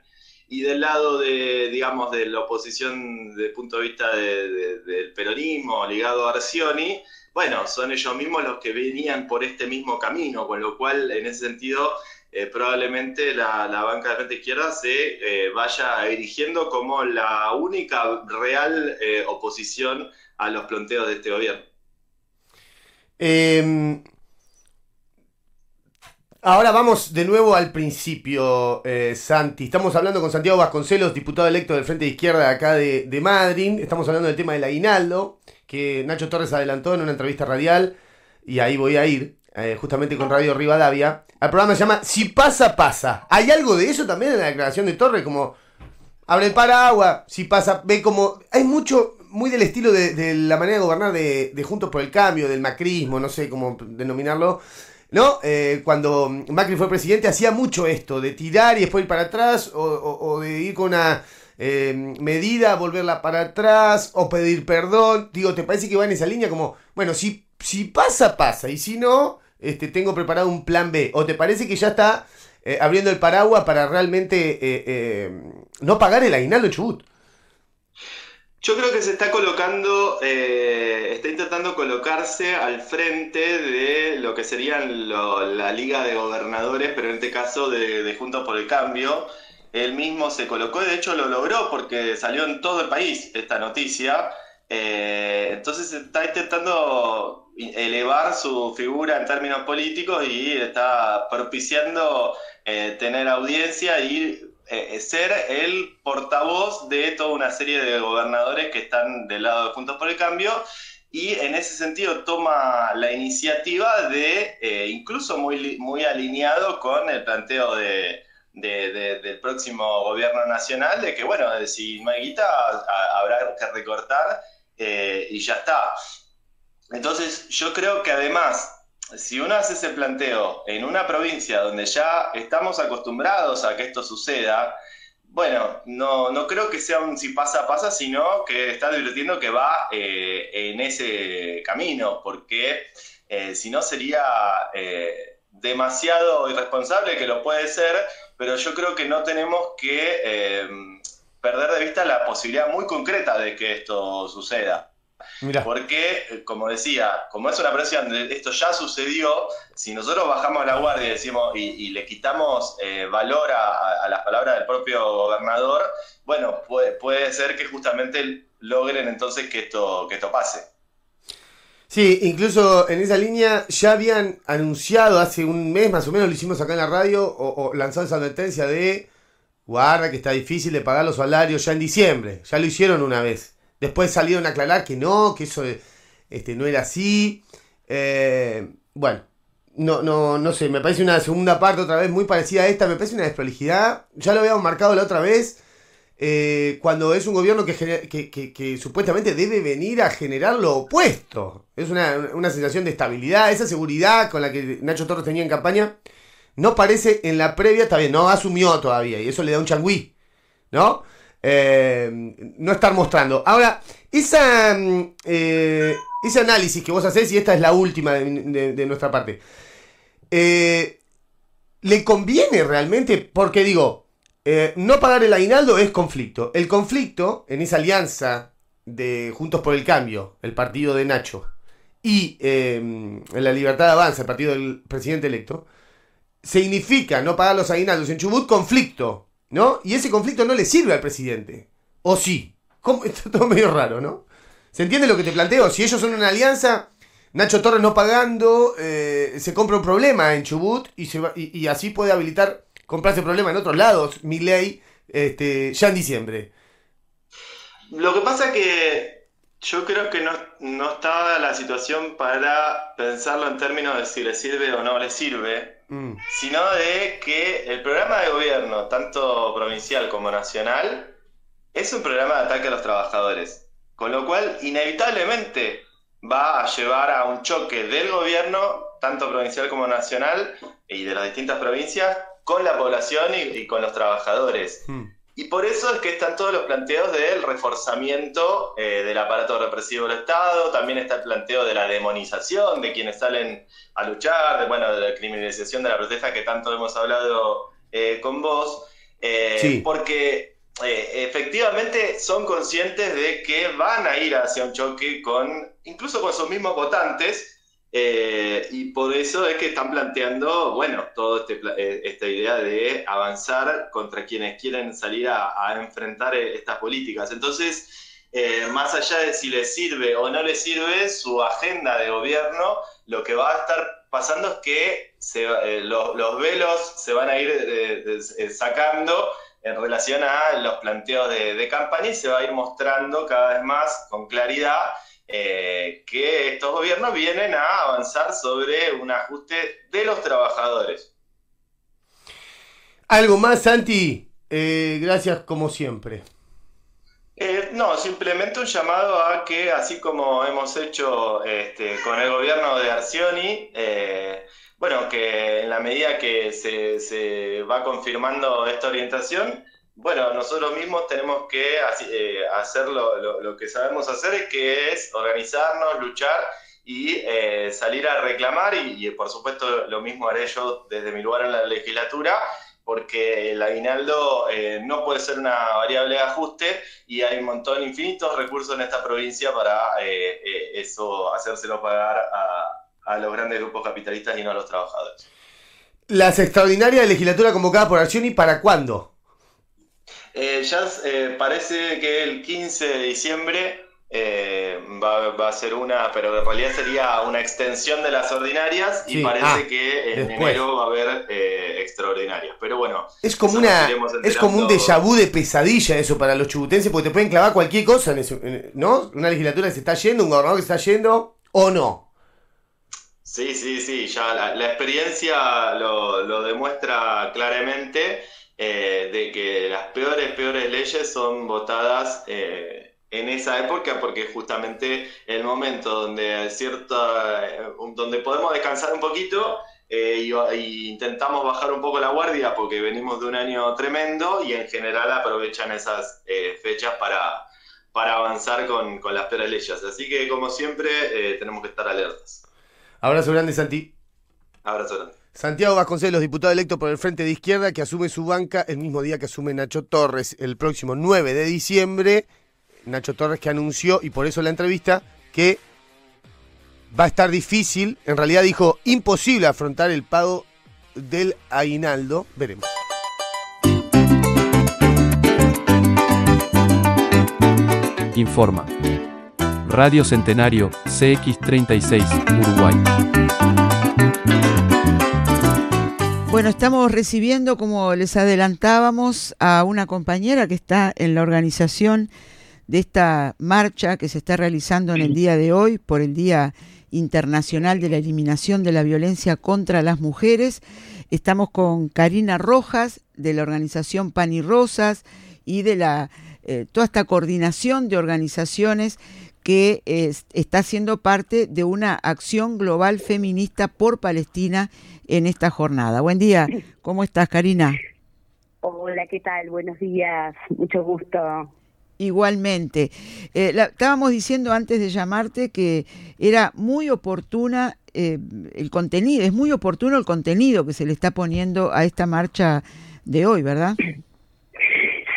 Y del lado de, digamos, de la oposición desde el punto de vista de- de- del peronismo ligado a Arcioni, bueno, son ellos mismos los que venían por este mismo camino, con lo cual, en ese sentido, eh, probablemente la, la banca de frente izquierda se eh, vaya erigiendo como la única real eh, oposición a los planteos de este gobierno. Ahora vamos de nuevo al principio, eh, Santi. Estamos hablando con Santiago Vasconcelos, diputado electo del Frente de Izquierda acá de, de Madrid. Estamos hablando del tema del aguinaldo, que Nacho Torres adelantó en una entrevista radial, y ahí voy a ir, eh, justamente con Radio Rivadavia. El programa se llama Si pasa, pasa. ¿Hay algo de eso también en la declaración de Torres? Como abre el paraguas, si pasa, ve como. Hay mucho, muy del estilo de, de la manera de gobernar de, de Juntos por el Cambio, del macrismo, no sé cómo denominarlo. ¿No? Eh, cuando Macri fue presidente hacía mucho esto, de tirar y después ir para atrás, o, de ir con una eh, medida, volverla para atrás, o pedir perdón. Digo, ¿te parece que va en esa línea? Como, bueno, si, si pasa, pasa, y si no, este, tengo preparado un plan B. ¿O te parece que ya está eh, abriendo el paraguas para realmente eh, no pagar el aguinaldo Chubut? Yo creo que se está colocando, eh, está intentando colocarse al frente de lo que serían lo- la Liga de Gobernadores, pero en este caso de, de Juntos por el Cambio. Él mismo se colocó, de hecho lo logró porque salió en todo el país esta noticia. Eh, entonces está intentando elevar su figura en términos políticos y está propiciando eh, tener audiencia y eh, ser el portavoz de toda una serie de gobernadores que están del lado de Juntos por el Cambio y en ese sentido toma la iniciativa de, eh, incluso muy, muy alineado con el planteo de, de- de- del próximo gobierno nacional, de que bueno, si no hay guita, habrá que recortar eh, y ya está. Entonces yo creo que además si uno hace ese planteo en una provincia donde ya estamos acostumbrados a que esto suceda, bueno, no, no creo que sea un si pasa, pasa, sino que está advirtiendo que va eh, en ese camino, porque eh, si no sería eh, demasiado irresponsable, que lo puede ser, pero yo creo que no tenemos que perder de vista la posibilidad muy concreta de que esto suceda. Porque, eh, como decía, como es una presión, esto ya sucedió, si nosotros bajamos la guardia y, decimos, y, le quitamos eh, valor a, las palabras del propio gobernador, bueno, puede, puede ser que justamente logren entonces que esto, que esto pase. Sí, incluso en esa línea ya habían anunciado hace un mes más o menos, lo hicimos acá en la radio, o, o lanzado esa advertencia de guarda que está difícil de pagar los salarios ya en diciembre. Ya lo hicieron una vez. Después salieron a aclarar que no, que eso este, no era así. Eh, bueno, no, no, no sé, me parece una segunda parte otra vez muy parecida a esta, me parece una desprolijidad. Ya lo habíamos marcado la otra vez. Eh, cuando es un gobierno que, que, supuestamente debe venir a generar lo opuesto. Es una, una, sensación de estabilidad, esa seguridad con la que Nacho Torres tenía en campaña, no parece en la previa, está bien, no asumió todavía, y eso le da un changüí, ¿no? Eh, no estar mostrando. Ahora, mm, eh, ese análisis que vos hacés, y esta es la última de, nuestra parte, eh, ¿le conviene realmente? Porque digo, no pagar el aguinaldo es conflicto. El conflicto en esa alianza de Juntos por el Cambio, el partido de Nacho, y en la Libertad de Avanza, el partido del presidente electo, significa no pagar los aguinaldos en Chubut, conflicto. ¿No? Y ese conflicto no le sirve al presidente. ¿O sí? ¿Cómo? Está todo medio raro, ¿no? ¿Se entiende lo que te planteo? Si ellos son una alianza, Nacho Torres no pagando, eh, se compra un problema en Chubut y, se y, así puede habilitar comprarse problema en otros lados, mi ley, este, ya en diciembre. Lo que pasa que yo creo que no, no estaba la situación para pensarlo en términos de si le sirve o no le sirve, Mm. sino de que el programa de gobierno, tanto provincial como nacional, es un programa de ataque a los trabajadores, con lo cual inevitablemente va a llevar a un choque del gobierno, tanto provincial como nacional, y de las distintas provincias, con la población y, con los trabajadores. Mm. Y por eso es que están todos los planteos del reforzamiento eh, del aparato represivo del Estado, también está el planteo de la demonización de quienes salen a luchar, de, bueno, de la criminalización de la protesta que tanto hemos hablado eh, con vos, eh, porque efectivamente son conscientes de que van a ir hacia un choque con, incluso con sus mismos votantes, eh, y por eso es que están planteando, bueno, toda este, eh, esta idea de avanzar contra quienes quieren salir a, enfrentar eh, estas políticas. Entonces, más allá de si les sirve o no les sirve su agenda de gobierno, lo que va a estar pasando es que los, velos se van a ir sacando en relación a los planteos de, de campaña y se va a ir mostrando cada vez más con claridad eh, que estos gobiernos vienen a avanzar sobre un ajuste de los trabajadores. ¿Algo más, Santi? Eh, gracias como siempre. Eh, no, simplemente un llamado a que, así como hemos hecho este, con el gobierno de Arcioni, bueno, que en la medida que se, se va confirmando esta orientación, bueno, nosotros mismos tenemos que eh, hacer lo, que sabemos hacer, que es organizarnos, luchar y eh, salir a reclamar y, por supuesto lo mismo haré yo desde mi lugar en la legislatura porque el aguinaldo eh, no puede ser una variable de ajuste y hay un montón, infinitos recursos en esta provincia para eso, hacérselo pagar a, a los grandes grupos capitalistas y no a los trabajadores. Las extraordinarias de legislatura convocadas por Arcioni, ¿para cuándo? Eh, ya eh, parece que el 15 de diciembre eh, va, a ser una, pero en realidad sería una extensión de las ordinarias y parece ah, que en enero va a haber extraordinarias. Pero bueno, es como una es como un déjà vu de pesadilla eso para los chubutenses porque te pueden clavar cualquier cosa en eso, ¿no? Una legislatura que se está yendo, un gobernador que se está yendo o no. Sí, sí, sí, ya la, experiencia lo, lo demuestra claramente. Eh, de que las peores, peores leyes son votadas eh, en esa época porque justamente el momento donde cierta, eh, donde podemos descansar un poquito eh, y, intentamos bajar un poco la guardia porque venimos de un año tremendo y en general aprovechan esas eh, fechas para, para avanzar con, con las peras leyes. Así que como siempre tenemos que estar alertas. Abrazo grande Santi. Abrazo grande. Santiago Vasconcelos, diputado electo por el Frente de Izquierda, que asume su banca el mismo día que asume Nacho Torres, el próximo 9 de diciembre. Nacho Torres que anunció, y por eso la entrevista, que va a estar difícil, en realidad dijo imposible afrontar el pago del aguinaldo. Veremos. Informa. Radio Centenario, CX36, Uruguay. Bueno, estamos recibiendo, como les adelantábamos, a una compañera que está en la organización de esta marcha que se está realizando en el día de hoy por el Día Internacional de la Eliminación de la Violencia contra las Mujeres. Estamos con Karina Rojas de la organización Pan y Rosas y de la eh, toda esta coordinación de organizaciones que está siendo parte de una acción global feminista por Palestina en esta jornada. Buen día, ¿cómo estás, Karina? Hola, ¿qué tal? Buenos días, mucho gusto. Igualmente. Eh, estábamos diciendo antes de llamarte que era muy oportuna eh, el contenido, es muy oportuno el contenido que se le está poniendo a esta marcha de hoy, ¿verdad?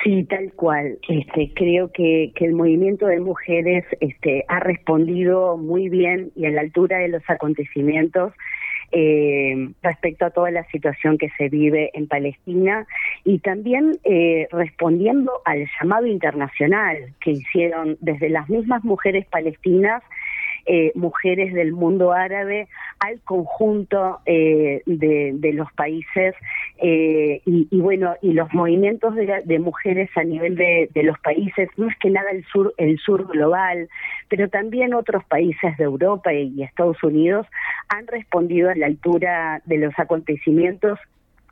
Sí, tal cual. Este, creo que, que el movimiento de mujeres este, ha respondido muy bien y a la altura de los acontecimientos eh, respecto a toda la situación que se vive en Palestina y también eh, respondiendo al llamado internacional que hicieron desde las mismas mujeres palestinas eh, mujeres del mundo árabe al conjunto eh, de, los países eh, y, bueno y los movimientos de, mujeres a nivel de, los países es que nada el sur el sur global pero también otros países de Europa y Estados Unidos han respondido a la altura de los acontecimientos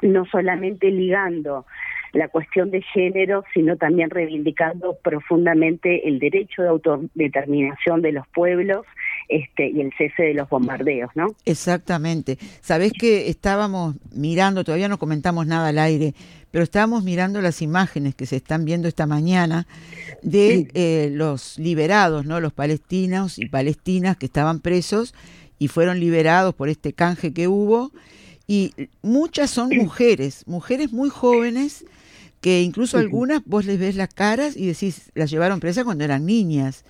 no solamente ligando la cuestión de género, sino también reivindicando profundamente el derecho de autodeterminación de los pueblos este, y el cese de los bombardeos, ¿no? Exactamente. Sabés que estábamos mirando, todavía no comentamos nada al aire, pero estábamos mirando las imágenes que se están viendo esta mañana de eh, los liberados, ¿no? Los palestinos y palestinas que estaban presos y fueron liberados por este canje que hubo. Y muchas son mujeres, mujeres muy jóvenes que incluso algunas vos les ves las caras y decís, las llevaron presa cuando eran niñas.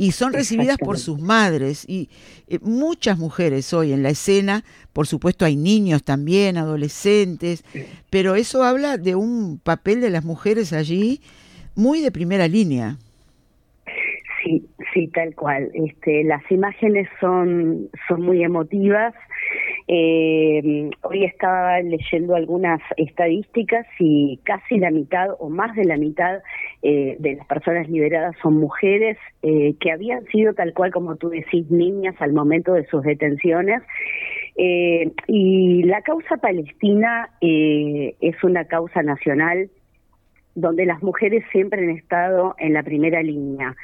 Y son recibidas por sus madres. Y eh, muchas mujeres hoy en la escena, por supuesto hay niños también, adolescentes, pero eso habla de un papel de las mujeres allí muy de primera línea. Sí, sí, tal cual. Este, las imágenes son, son muy emotivas eh, hoy estaba leyendo algunas estadísticas y casi la mitad o más de la mitad eh, de las personas liberadas son mujeres eh, que habían sido tal cual como tú decís niñas al momento de sus detenciones. Eh, y la causa palestina es una causa nacional donde las mujeres siempre han estado en la primera línea.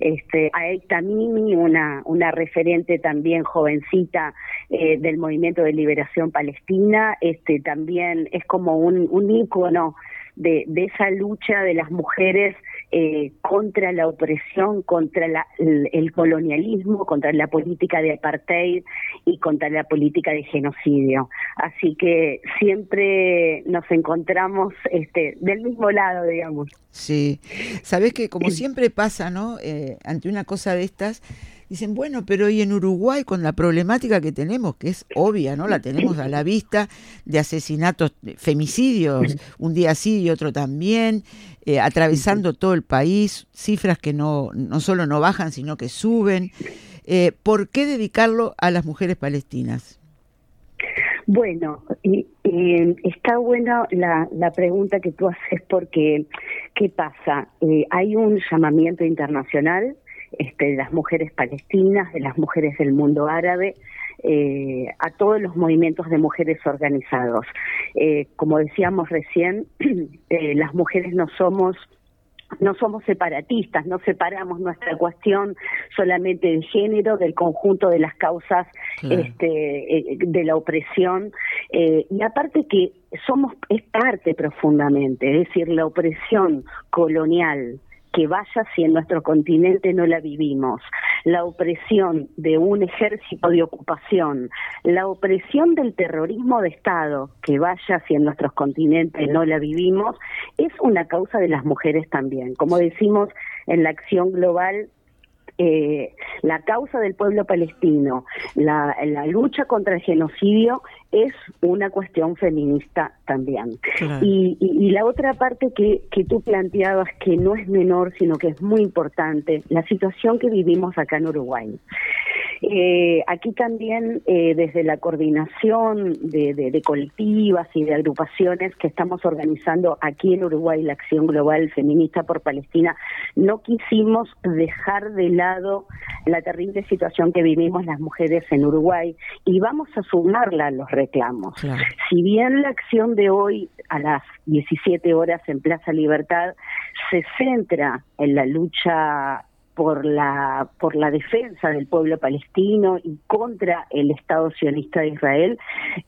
Este, Tamimi, una, una referente también jovencita eh, del movimiento de liberación palestina, este, también es como un, un ícono de, de esa lucha de las mujeres eh, contra la opresión, contra el, colonialismo, contra la política de apartheid y contra la política de genocidio. Así que siempre nos encontramos este, del mismo lado, digamos. Sí, sabes que como siempre pasa, ¿no? Eh, ante una cosa de estas, Dicen, bueno, pero y en Uruguay con la problemática que tenemos, que es obvia, ¿no? La tenemos a la vista de asesinatos, femicidios, un día sí y otro también, eh, atravesando todo el país, cifras que no, no solo no bajan, sino que suben. Eh, ¿Por qué dedicarlo a las mujeres palestinas? Bueno, y, está buena la, la, pregunta que tú haces porque, ¿qué pasa? Eh, hay un llamamiento internacional este, de las mujeres palestinas, de las mujeres del mundo árabe, eh, a todos los movimientos de mujeres organizados. Eh, como decíamos recién, eh, las mujeres no somos no somos separatistas, no separamos nuestra cuestión solamente de género del conjunto de las causas este, eh, de la opresión eh, y aparte que somos es parte profundamente, es decir, la opresión colonial que vaya si en nuestro continente no la vivimos, la opresión de un ejército de ocupación, la opresión del terrorismo de Estado, que vaya si en nuestros continentes no la vivimos, es una causa de las mujeres también. Como decimos en la acción global, eh, la causa del pueblo palestino, la, lucha contra el genocidio es una cuestión feminista también. Y, la otra parte que, que tú planteabas, que no es menor, sino que es muy importante, la situación que vivimos acá en Uruguay. Eh, aquí también, eh, desde la coordinación de, colectivas y de agrupaciones que estamos organizando aquí en Uruguay, la Acción Global Feminista por Palestina, no quisimos dejar de lado la terrible situación que vivimos las mujeres en Uruguay y vamos a sumarla a los reclamos. Si bien la acción de hoy a las 17 horas en Plaza Libertad se centra en la lucha por la por la defensa del pueblo palestino y contra el Estado sionista de Israel,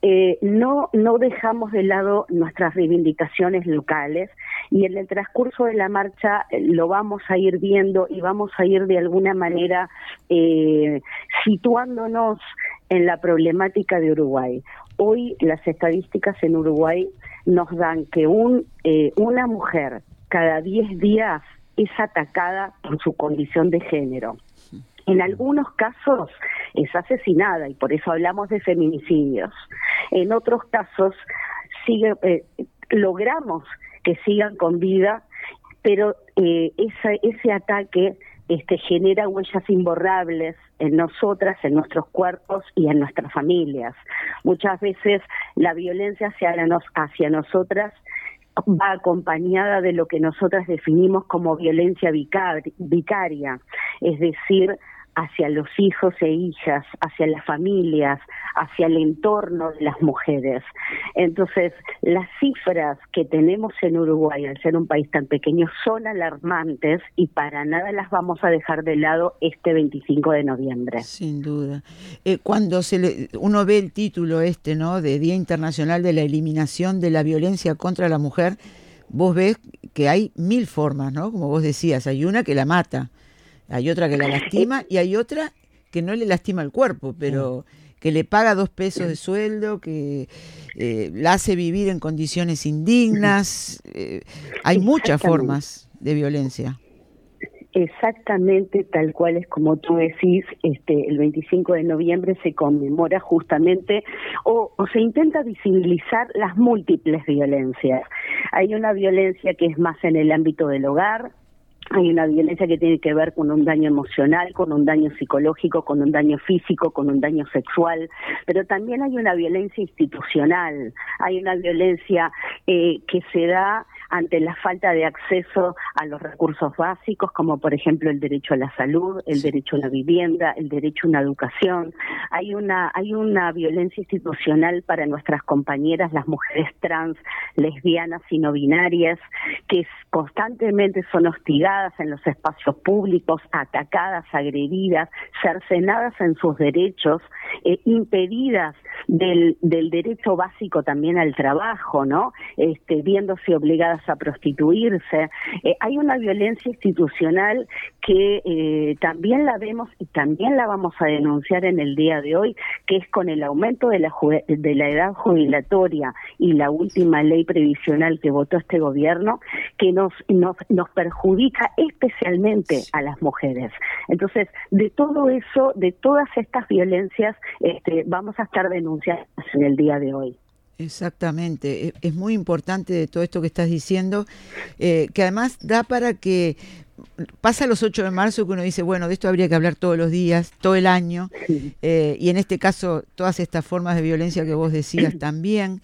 eh, no no dejamos de lado nuestras reivindicaciones locales y en el transcurso de la marcha eh, lo vamos a ir viendo y vamos a ir de alguna manera eh, situándonos en la problemática de Uruguay. Hoy las estadísticas en Uruguay nos dan que un una mujer cada 10 días es atacada por su condición de género. En algunos casos es asesinada y por eso hablamos de feminicidios. En otros casos sigue, eh, logramos que sigan con vida, pero eh, ese, ese ataque este, genera huellas imborrables en nosotras, en nuestros cuerpos y en nuestras familias. Muchas veces la violencia hacia, hacia nosotras va acompañada de lo que nosotras definimos como violencia vicaria, es decir, hacia los hijos e hijas, hacia las familias, hacia el entorno de las mujeres. Entonces, las cifras que tenemos en Uruguay, al ser un país tan pequeño, son alarmantes y para nada las vamos a dejar de lado este 25 de noviembre. Sin duda. Eh, cuando se le, uno ve el título este, ¿no?, de Día Internacional de la Eliminación de la Violencia contra la Mujer, vos ves que hay mil formas, ¿no? Como vos decías, hay una que la mata hay otra que la lastima y hay otra que no le lastima el cuerpo, pero que le paga dos pesos de sueldo, que eh, la hace vivir en condiciones indignas. Eh, hay muchas formas de violencia. Exactamente tal cual es como tú decís, este, el 25 de noviembre se conmemora justamente o, o, se intenta visibilizar las múltiples violencias. Hay una violencia que es más en el ámbito del hogar, hay una violencia que tiene que ver con un daño emocional, con un daño psicológico, con un daño físico, con un daño sexual, pero también hay una violencia institucional, hay una violencia eh, que se da ante la falta de acceso a los recursos básicos, como por ejemplo el derecho a la salud, el derecho a la vivienda, el derecho a una educación. Hay una, hay una violencia institucional para nuestras compañeras, las mujeres trans, lesbianas y no binarias, que constantemente son hostigadas en los espacios públicos, atacadas, agredidas, cercenadas en sus derechos, eh, impedidas del, del derecho básico también al trabajo, ¿no? Este, viéndose obligadas a prostituirse. Eh, hay una violencia institucional que eh, también la vemos y también la vamos a denunciar en el día de hoy, que es con el aumento de la, de la edad jubilatoria y la última ley previsional que votó este gobierno, que nos, nos, nos perjudica especialmente a las mujeres. Entonces, de todo eso, de todas estas violencias, este, vamos a estar denunciando en el día de hoy. Exactamente, e, es muy importante de todo esto que estás diciendo, eh, que además da para que pasa los 8 de marzo que uno dice, bueno, de esto habría que hablar todos los días, todo el año, eh, y en este caso todas estas formas de violencia que vos decías también.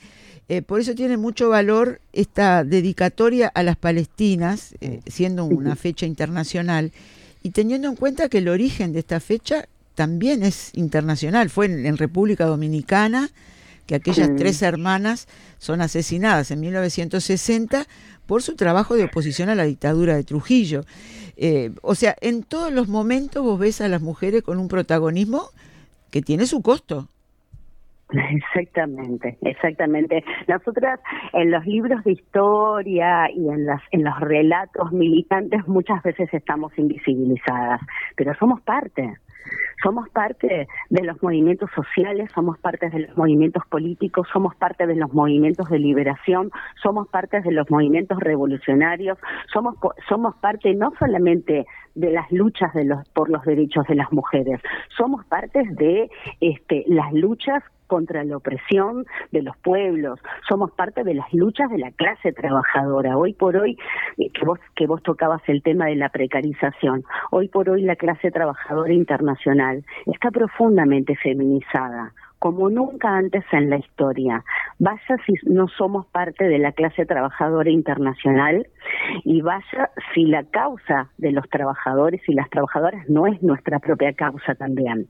Eh, por eso tiene mucho valor esta dedicatoria a las palestinas, siendo una fecha internacional, y teniendo en cuenta que el origen de esta fecha también es internacional, fue en República Dominicana, que aquellas Sí. tres hermanas son asesinadas en 1960 por su trabajo de oposición a la dictadura de Trujillo. Eh, o sea, en todos los momentos vos ves a las mujeres con un protagonismo que tiene su costo. Exactamente, exactamente. Nosotras en los libros de historia y en, las, en los relatos militantes muchas veces estamos invisibilizadas, pero somos parte. Somos parte de los movimientos sociales, somos parte de los movimientos políticos, somos parte de los movimientos de liberación, somos parte de los movimientos revolucionarios, somos somos parte no solamente de las luchas de los por los derechos de las mujeres, somos parte de este las luchas contra la opresión de los pueblos, somos parte de las luchas de la clase trabajadora. Hoy por hoy, eh, que vos, que vos tocabas el tema de la precarización, hoy por hoy la clase trabajadora internacional está profundamente feminizada como nunca antes en la historia. Vaya si no somos parte de la clase trabajadora internacional y vaya si la causa de los trabajadores y las trabajadoras no es nuestra propia causa también.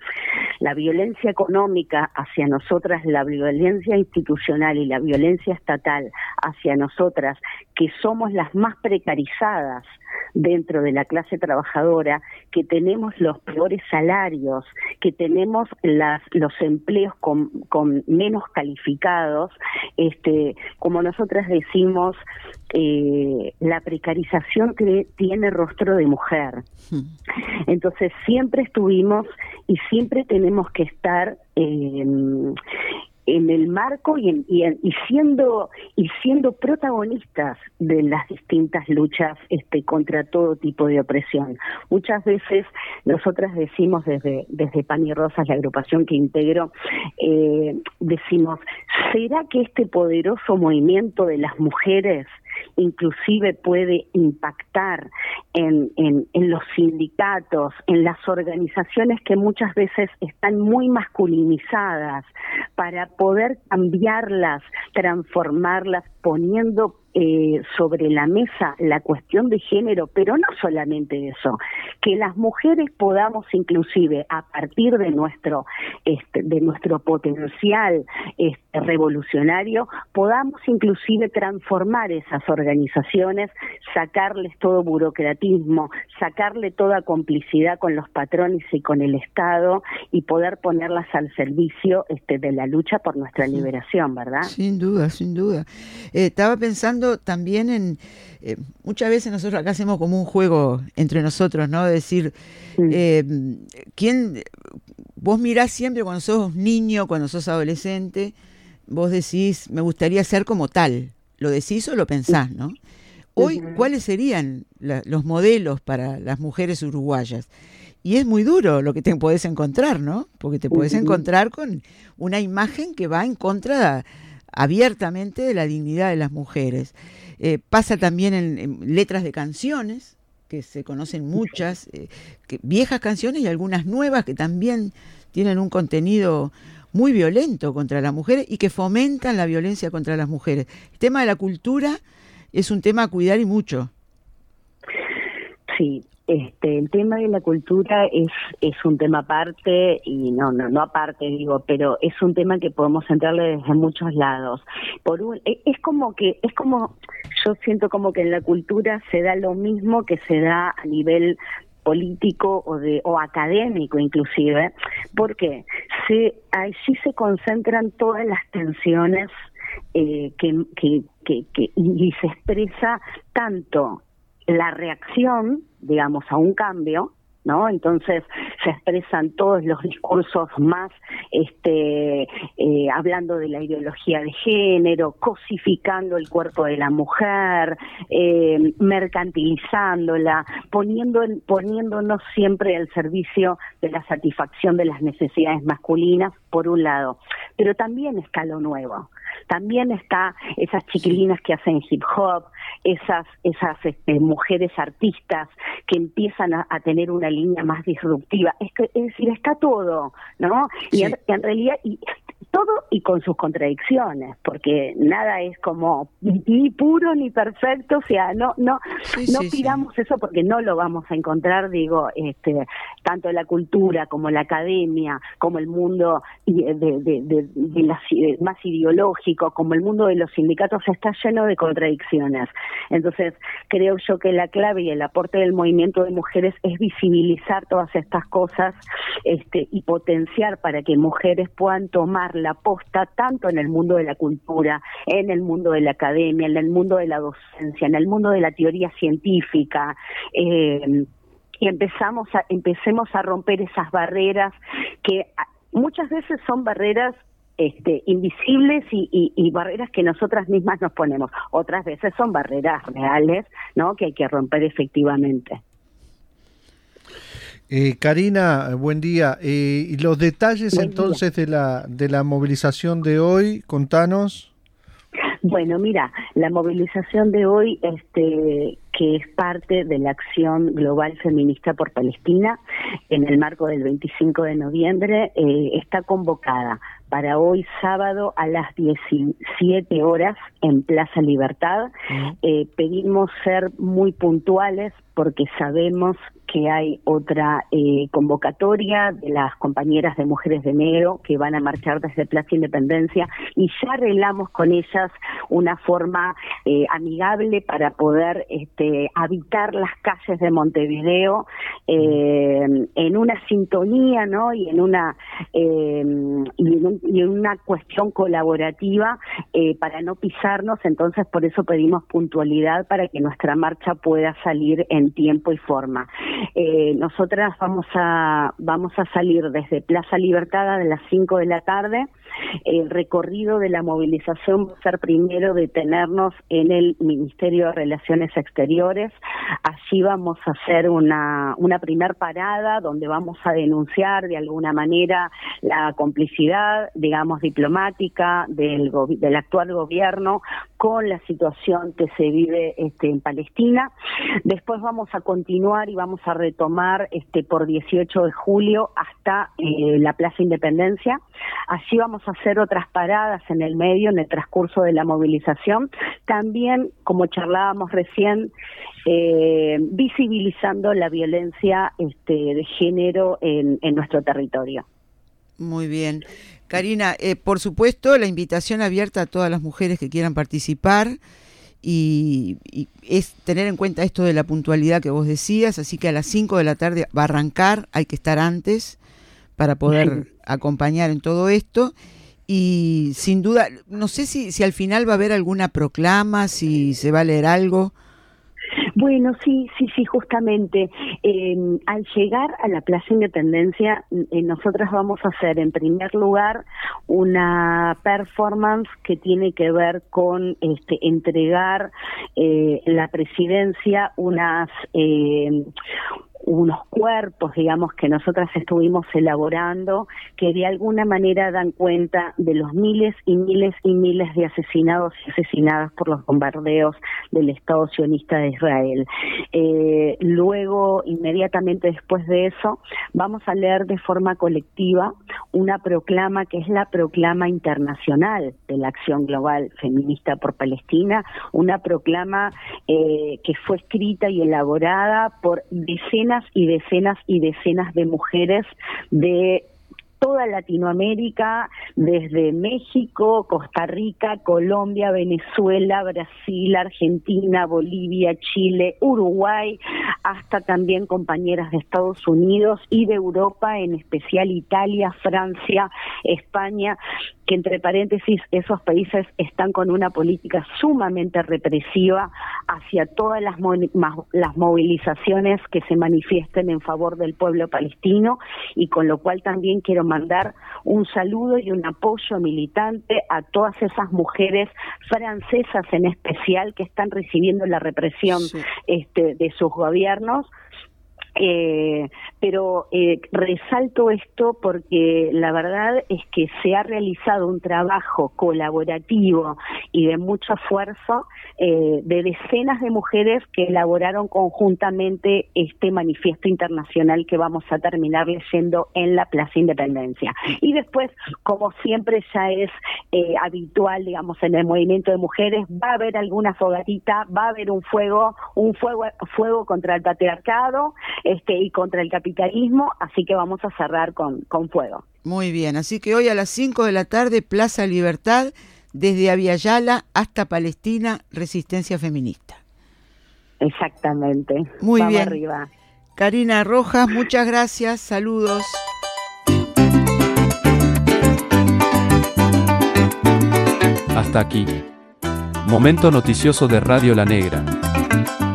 La violencia económica hacia nosotras, la violencia institucional y la violencia estatal hacia nosotras, que somos las más precarizadas dentro de la clase trabajadora, que tenemos los peores salarios, que tenemos las, los empleos con, con menos calificados, este, como nosotras decimos, eh, la precarización que tiene rostro de mujer. Entonces siempre estuvimos y siempre tenemos que estar eh, en el marco y, en- y en- y siendo y siendo protagonistas de las distintas luchas este contra todo tipo de opresión. Muchas veces nosotras decimos desde desde Pan y Rosas, la agrupación que integro, eh, decimos, ¿será que este poderoso movimiento de las mujeres inclusive puede impactar en, en, en los sindicatos, en las organizaciones que muchas veces están muy masculinizadas, para poder cambiarlas, transformarlas, poniendo eh, sobre la mesa la cuestión de género, pero no solamente eso, que las mujeres podamos inclusive a partir de nuestro este, de nuestro potencial este, revolucionario, podamos inclusive transformar esas organizaciones, sacarles todo burocratismo, sacarle toda complicidad con los patrones y con el Estado y poder ponerlas al servicio este, de la lucha por nuestra liberación, ¿verdad? Sin duda, sin duda. Eh, estaba pensando también en, eh, muchas veces nosotros acá hacemos como un juego entre nosotros, ¿no? De decir, eh, ¿quién, vos mirás siempre cuando sos niño, cuando sos adolescente, vos decís, me gustaría ser como tal, lo decís o lo pensás, ¿no? Hoy, ¿cuáles serían la- los modelos para las mujeres uruguayas? Y es muy duro lo que te podés encontrar, ¿no? Porque te podés encontrar con una imagen que va en contra abiertamente de la dignidad de las mujeres. Eh, pasa también en, letras de canciones, que se conocen muchas, eh, que, viejas canciones y algunas nuevas que también tienen un contenido muy violento contra las mujeres y que fomentan la violencia contra las mujeres. El tema de la cultura es un tema a cuidar y mucho. Sí, este, el tema de la cultura es, es un tema aparte y no, no, no aparte digo, pero es un tema que podemos entrarle desde muchos lados. Por un, e- es como que, es como, yo siento como que en la cultura se da lo mismo que se da a nivel político o de o académico inclusive porque se allí se concentran todas las tensiones eh, que, que, que, que- y se expresa tanto la reacción, digamos, a un cambio, ¿no? Entonces se expresan todos los discursos más, este, eh, hablando de la ideología de género, cosificando el cuerpo de la mujer, eh, mercantilizándola, poniendo, poniéndonos siempre al servicio de la satisfacción de las necesidades masculinas, por un lado. Pero también está lo nuevo. También está esas chiquilinas que hacen hip hop, esas, esas este, mujeres artistas que empiezan a, a tener una línea más disruptiva. Es, que, es decir, está todo, ¿no? Y en, en realidad, y todo y con sus contradicciones, porque nada es como ni puro ni perfecto, o sea, no no no pidamos eso porque no lo vamos a encontrar, digo, este tanto la cultura como la academia, como el mundo de, de, de, más ideológico, como el mundo de los sindicatos está lleno de contradicciones. Entonces, creo yo que la clave y el aporte del movimiento de mujeres es visibilizar todas estas cosas este, y potenciar para que mujeres puedan tomar la posta tanto en el mundo de la cultura, en el mundo de la academia, en el mundo de la docencia, en el mundo de la teoría científica. Eh, y empezamos a, empecemos a romper esas barreras que muchas veces son barreras este, invisibles y, barreras que nosotras mismas nos ponemos. Otras veces son barreras reales, ¿no? Que hay que romper efectivamente. Eh, Karina, buen día. Eh, ¿Y los detalles entonces de la de la movilización de hoy? Contanos. Bueno, mira, la movilización de hoy, este, que es parte de la acción global feminista por Palestina, en el marco del 25 de noviembre, eh, está convocada para hoy sábado a las 17 horas en Plaza Libertad. Eh, pedimos ser muy puntuales porque sabemos que hay otra eh, convocatoria de las compañeras de Mujeres de Negro que van a marchar desde Plaza Independencia y ya arreglamos con ellas una forma eh, amigable para poder este, habitar las calles de Montevideo en una sintonía ¿no? y en una y en un y una cuestión colaborativa eh, para no pisarnos, entonces por eso pedimos puntualidad para que nuestra marcha pueda salir en tiempo y forma. Eh, nosotras vamos a, vamos a salir desde Plaza Libertad a las 5 de la tarde el recorrido de la movilización va a ser primero detenernos en el Ministerio de Relaciones Exteriores. Allí vamos a hacer una, una primer parada donde vamos a denunciar de alguna manera la complicidad, digamos, diplomática del, del actual gobierno con la situación que se vive este, en Palestina. Después vamos a continuar y vamos a retomar este, por 18 de julio hasta eh, la Plaza Independencia. Allí vamos hacer otras paradas en el medio, en el transcurso de la movilización. También, como charlábamos recién, eh, visibilizando la violencia este, de género en, nuestro territorio. Muy bien. Karina, eh, por supuesto, la invitación abierta a todas las mujeres que quieran participar y, es tener en cuenta esto de la puntualidad que vos decías, así que a las 5 de la tarde va a arrancar, hay que estar antes para poder acompañar en todo esto. Y sin duda, no sé si, si al final va a haber alguna proclama, si se va a leer algo. Bueno, sí, sí, sí, justamente. Eh, al llegar a la Plaza Independencia, eh, nosotras vamos a hacer en primer lugar una performance que tiene que ver con este, entregar eh, la presidencia unas unos cuerpos, digamos, que nosotras estuvimos elaborando, que de alguna manera dan cuenta de los miles y miles y miles de asesinados y asesinadas por los bombardeos del Estado sionista de Israel. Eh, luego, inmediatamente después de eso, vamos a leer de forma colectiva una proclama que es la proclama internacional de la Acción Global Feminista por Palestina, una proclama eh, que fue escrita y elaborada por decenas y decenas y decenas de mujeres de toda Latinoamérica, desde México, Costa Rica, Colombia, Venezuela, Brasil, Argentina, Bolivia, Chile, Uruguay, hasta también compañeras de Estados Unidos y de Europa, en especial Italia, Francia, España, que entre paréntesis esos países están con una política sumamente represiva hacia todas las, las movilizaciones que se manifiesten en favor del pueblo palestino y con lo cual también quiero mandar un saludo y un apoyo militante a todas esas mujeres francesas en especial que están recibiendo la represión este, de sus gobiernos Eh, pero eh, resalto esto porque la verdad es que se ha realizado un trabajo colaborativo y de mucho esfuerzo eh, de decenas de mujeres que elaboraron conjuntamente este manifiesto internacional que vamos a terminar leyendo en la Plaza Independencia. Y después, como siempre ya es eh, habitual, digamos, en el movimiento de mujeres, va a haber alguna fogatita, va a haber un fuego, un fuego, fuego contra el patriarcado, este, y contra el capitalismo, así que vamos a cerrar con, con fuego. Muy bien, así que hoy a las 5 de la tarde, Plaza Libertad, desde Aviala hasta Palestina, Resistencia Feminista. Exactamente. Muy Vamos bien. arriba. Karina Rojas, muchas gracias, saludos. Hasta aquí. Momento noticioso de Radio La Negra.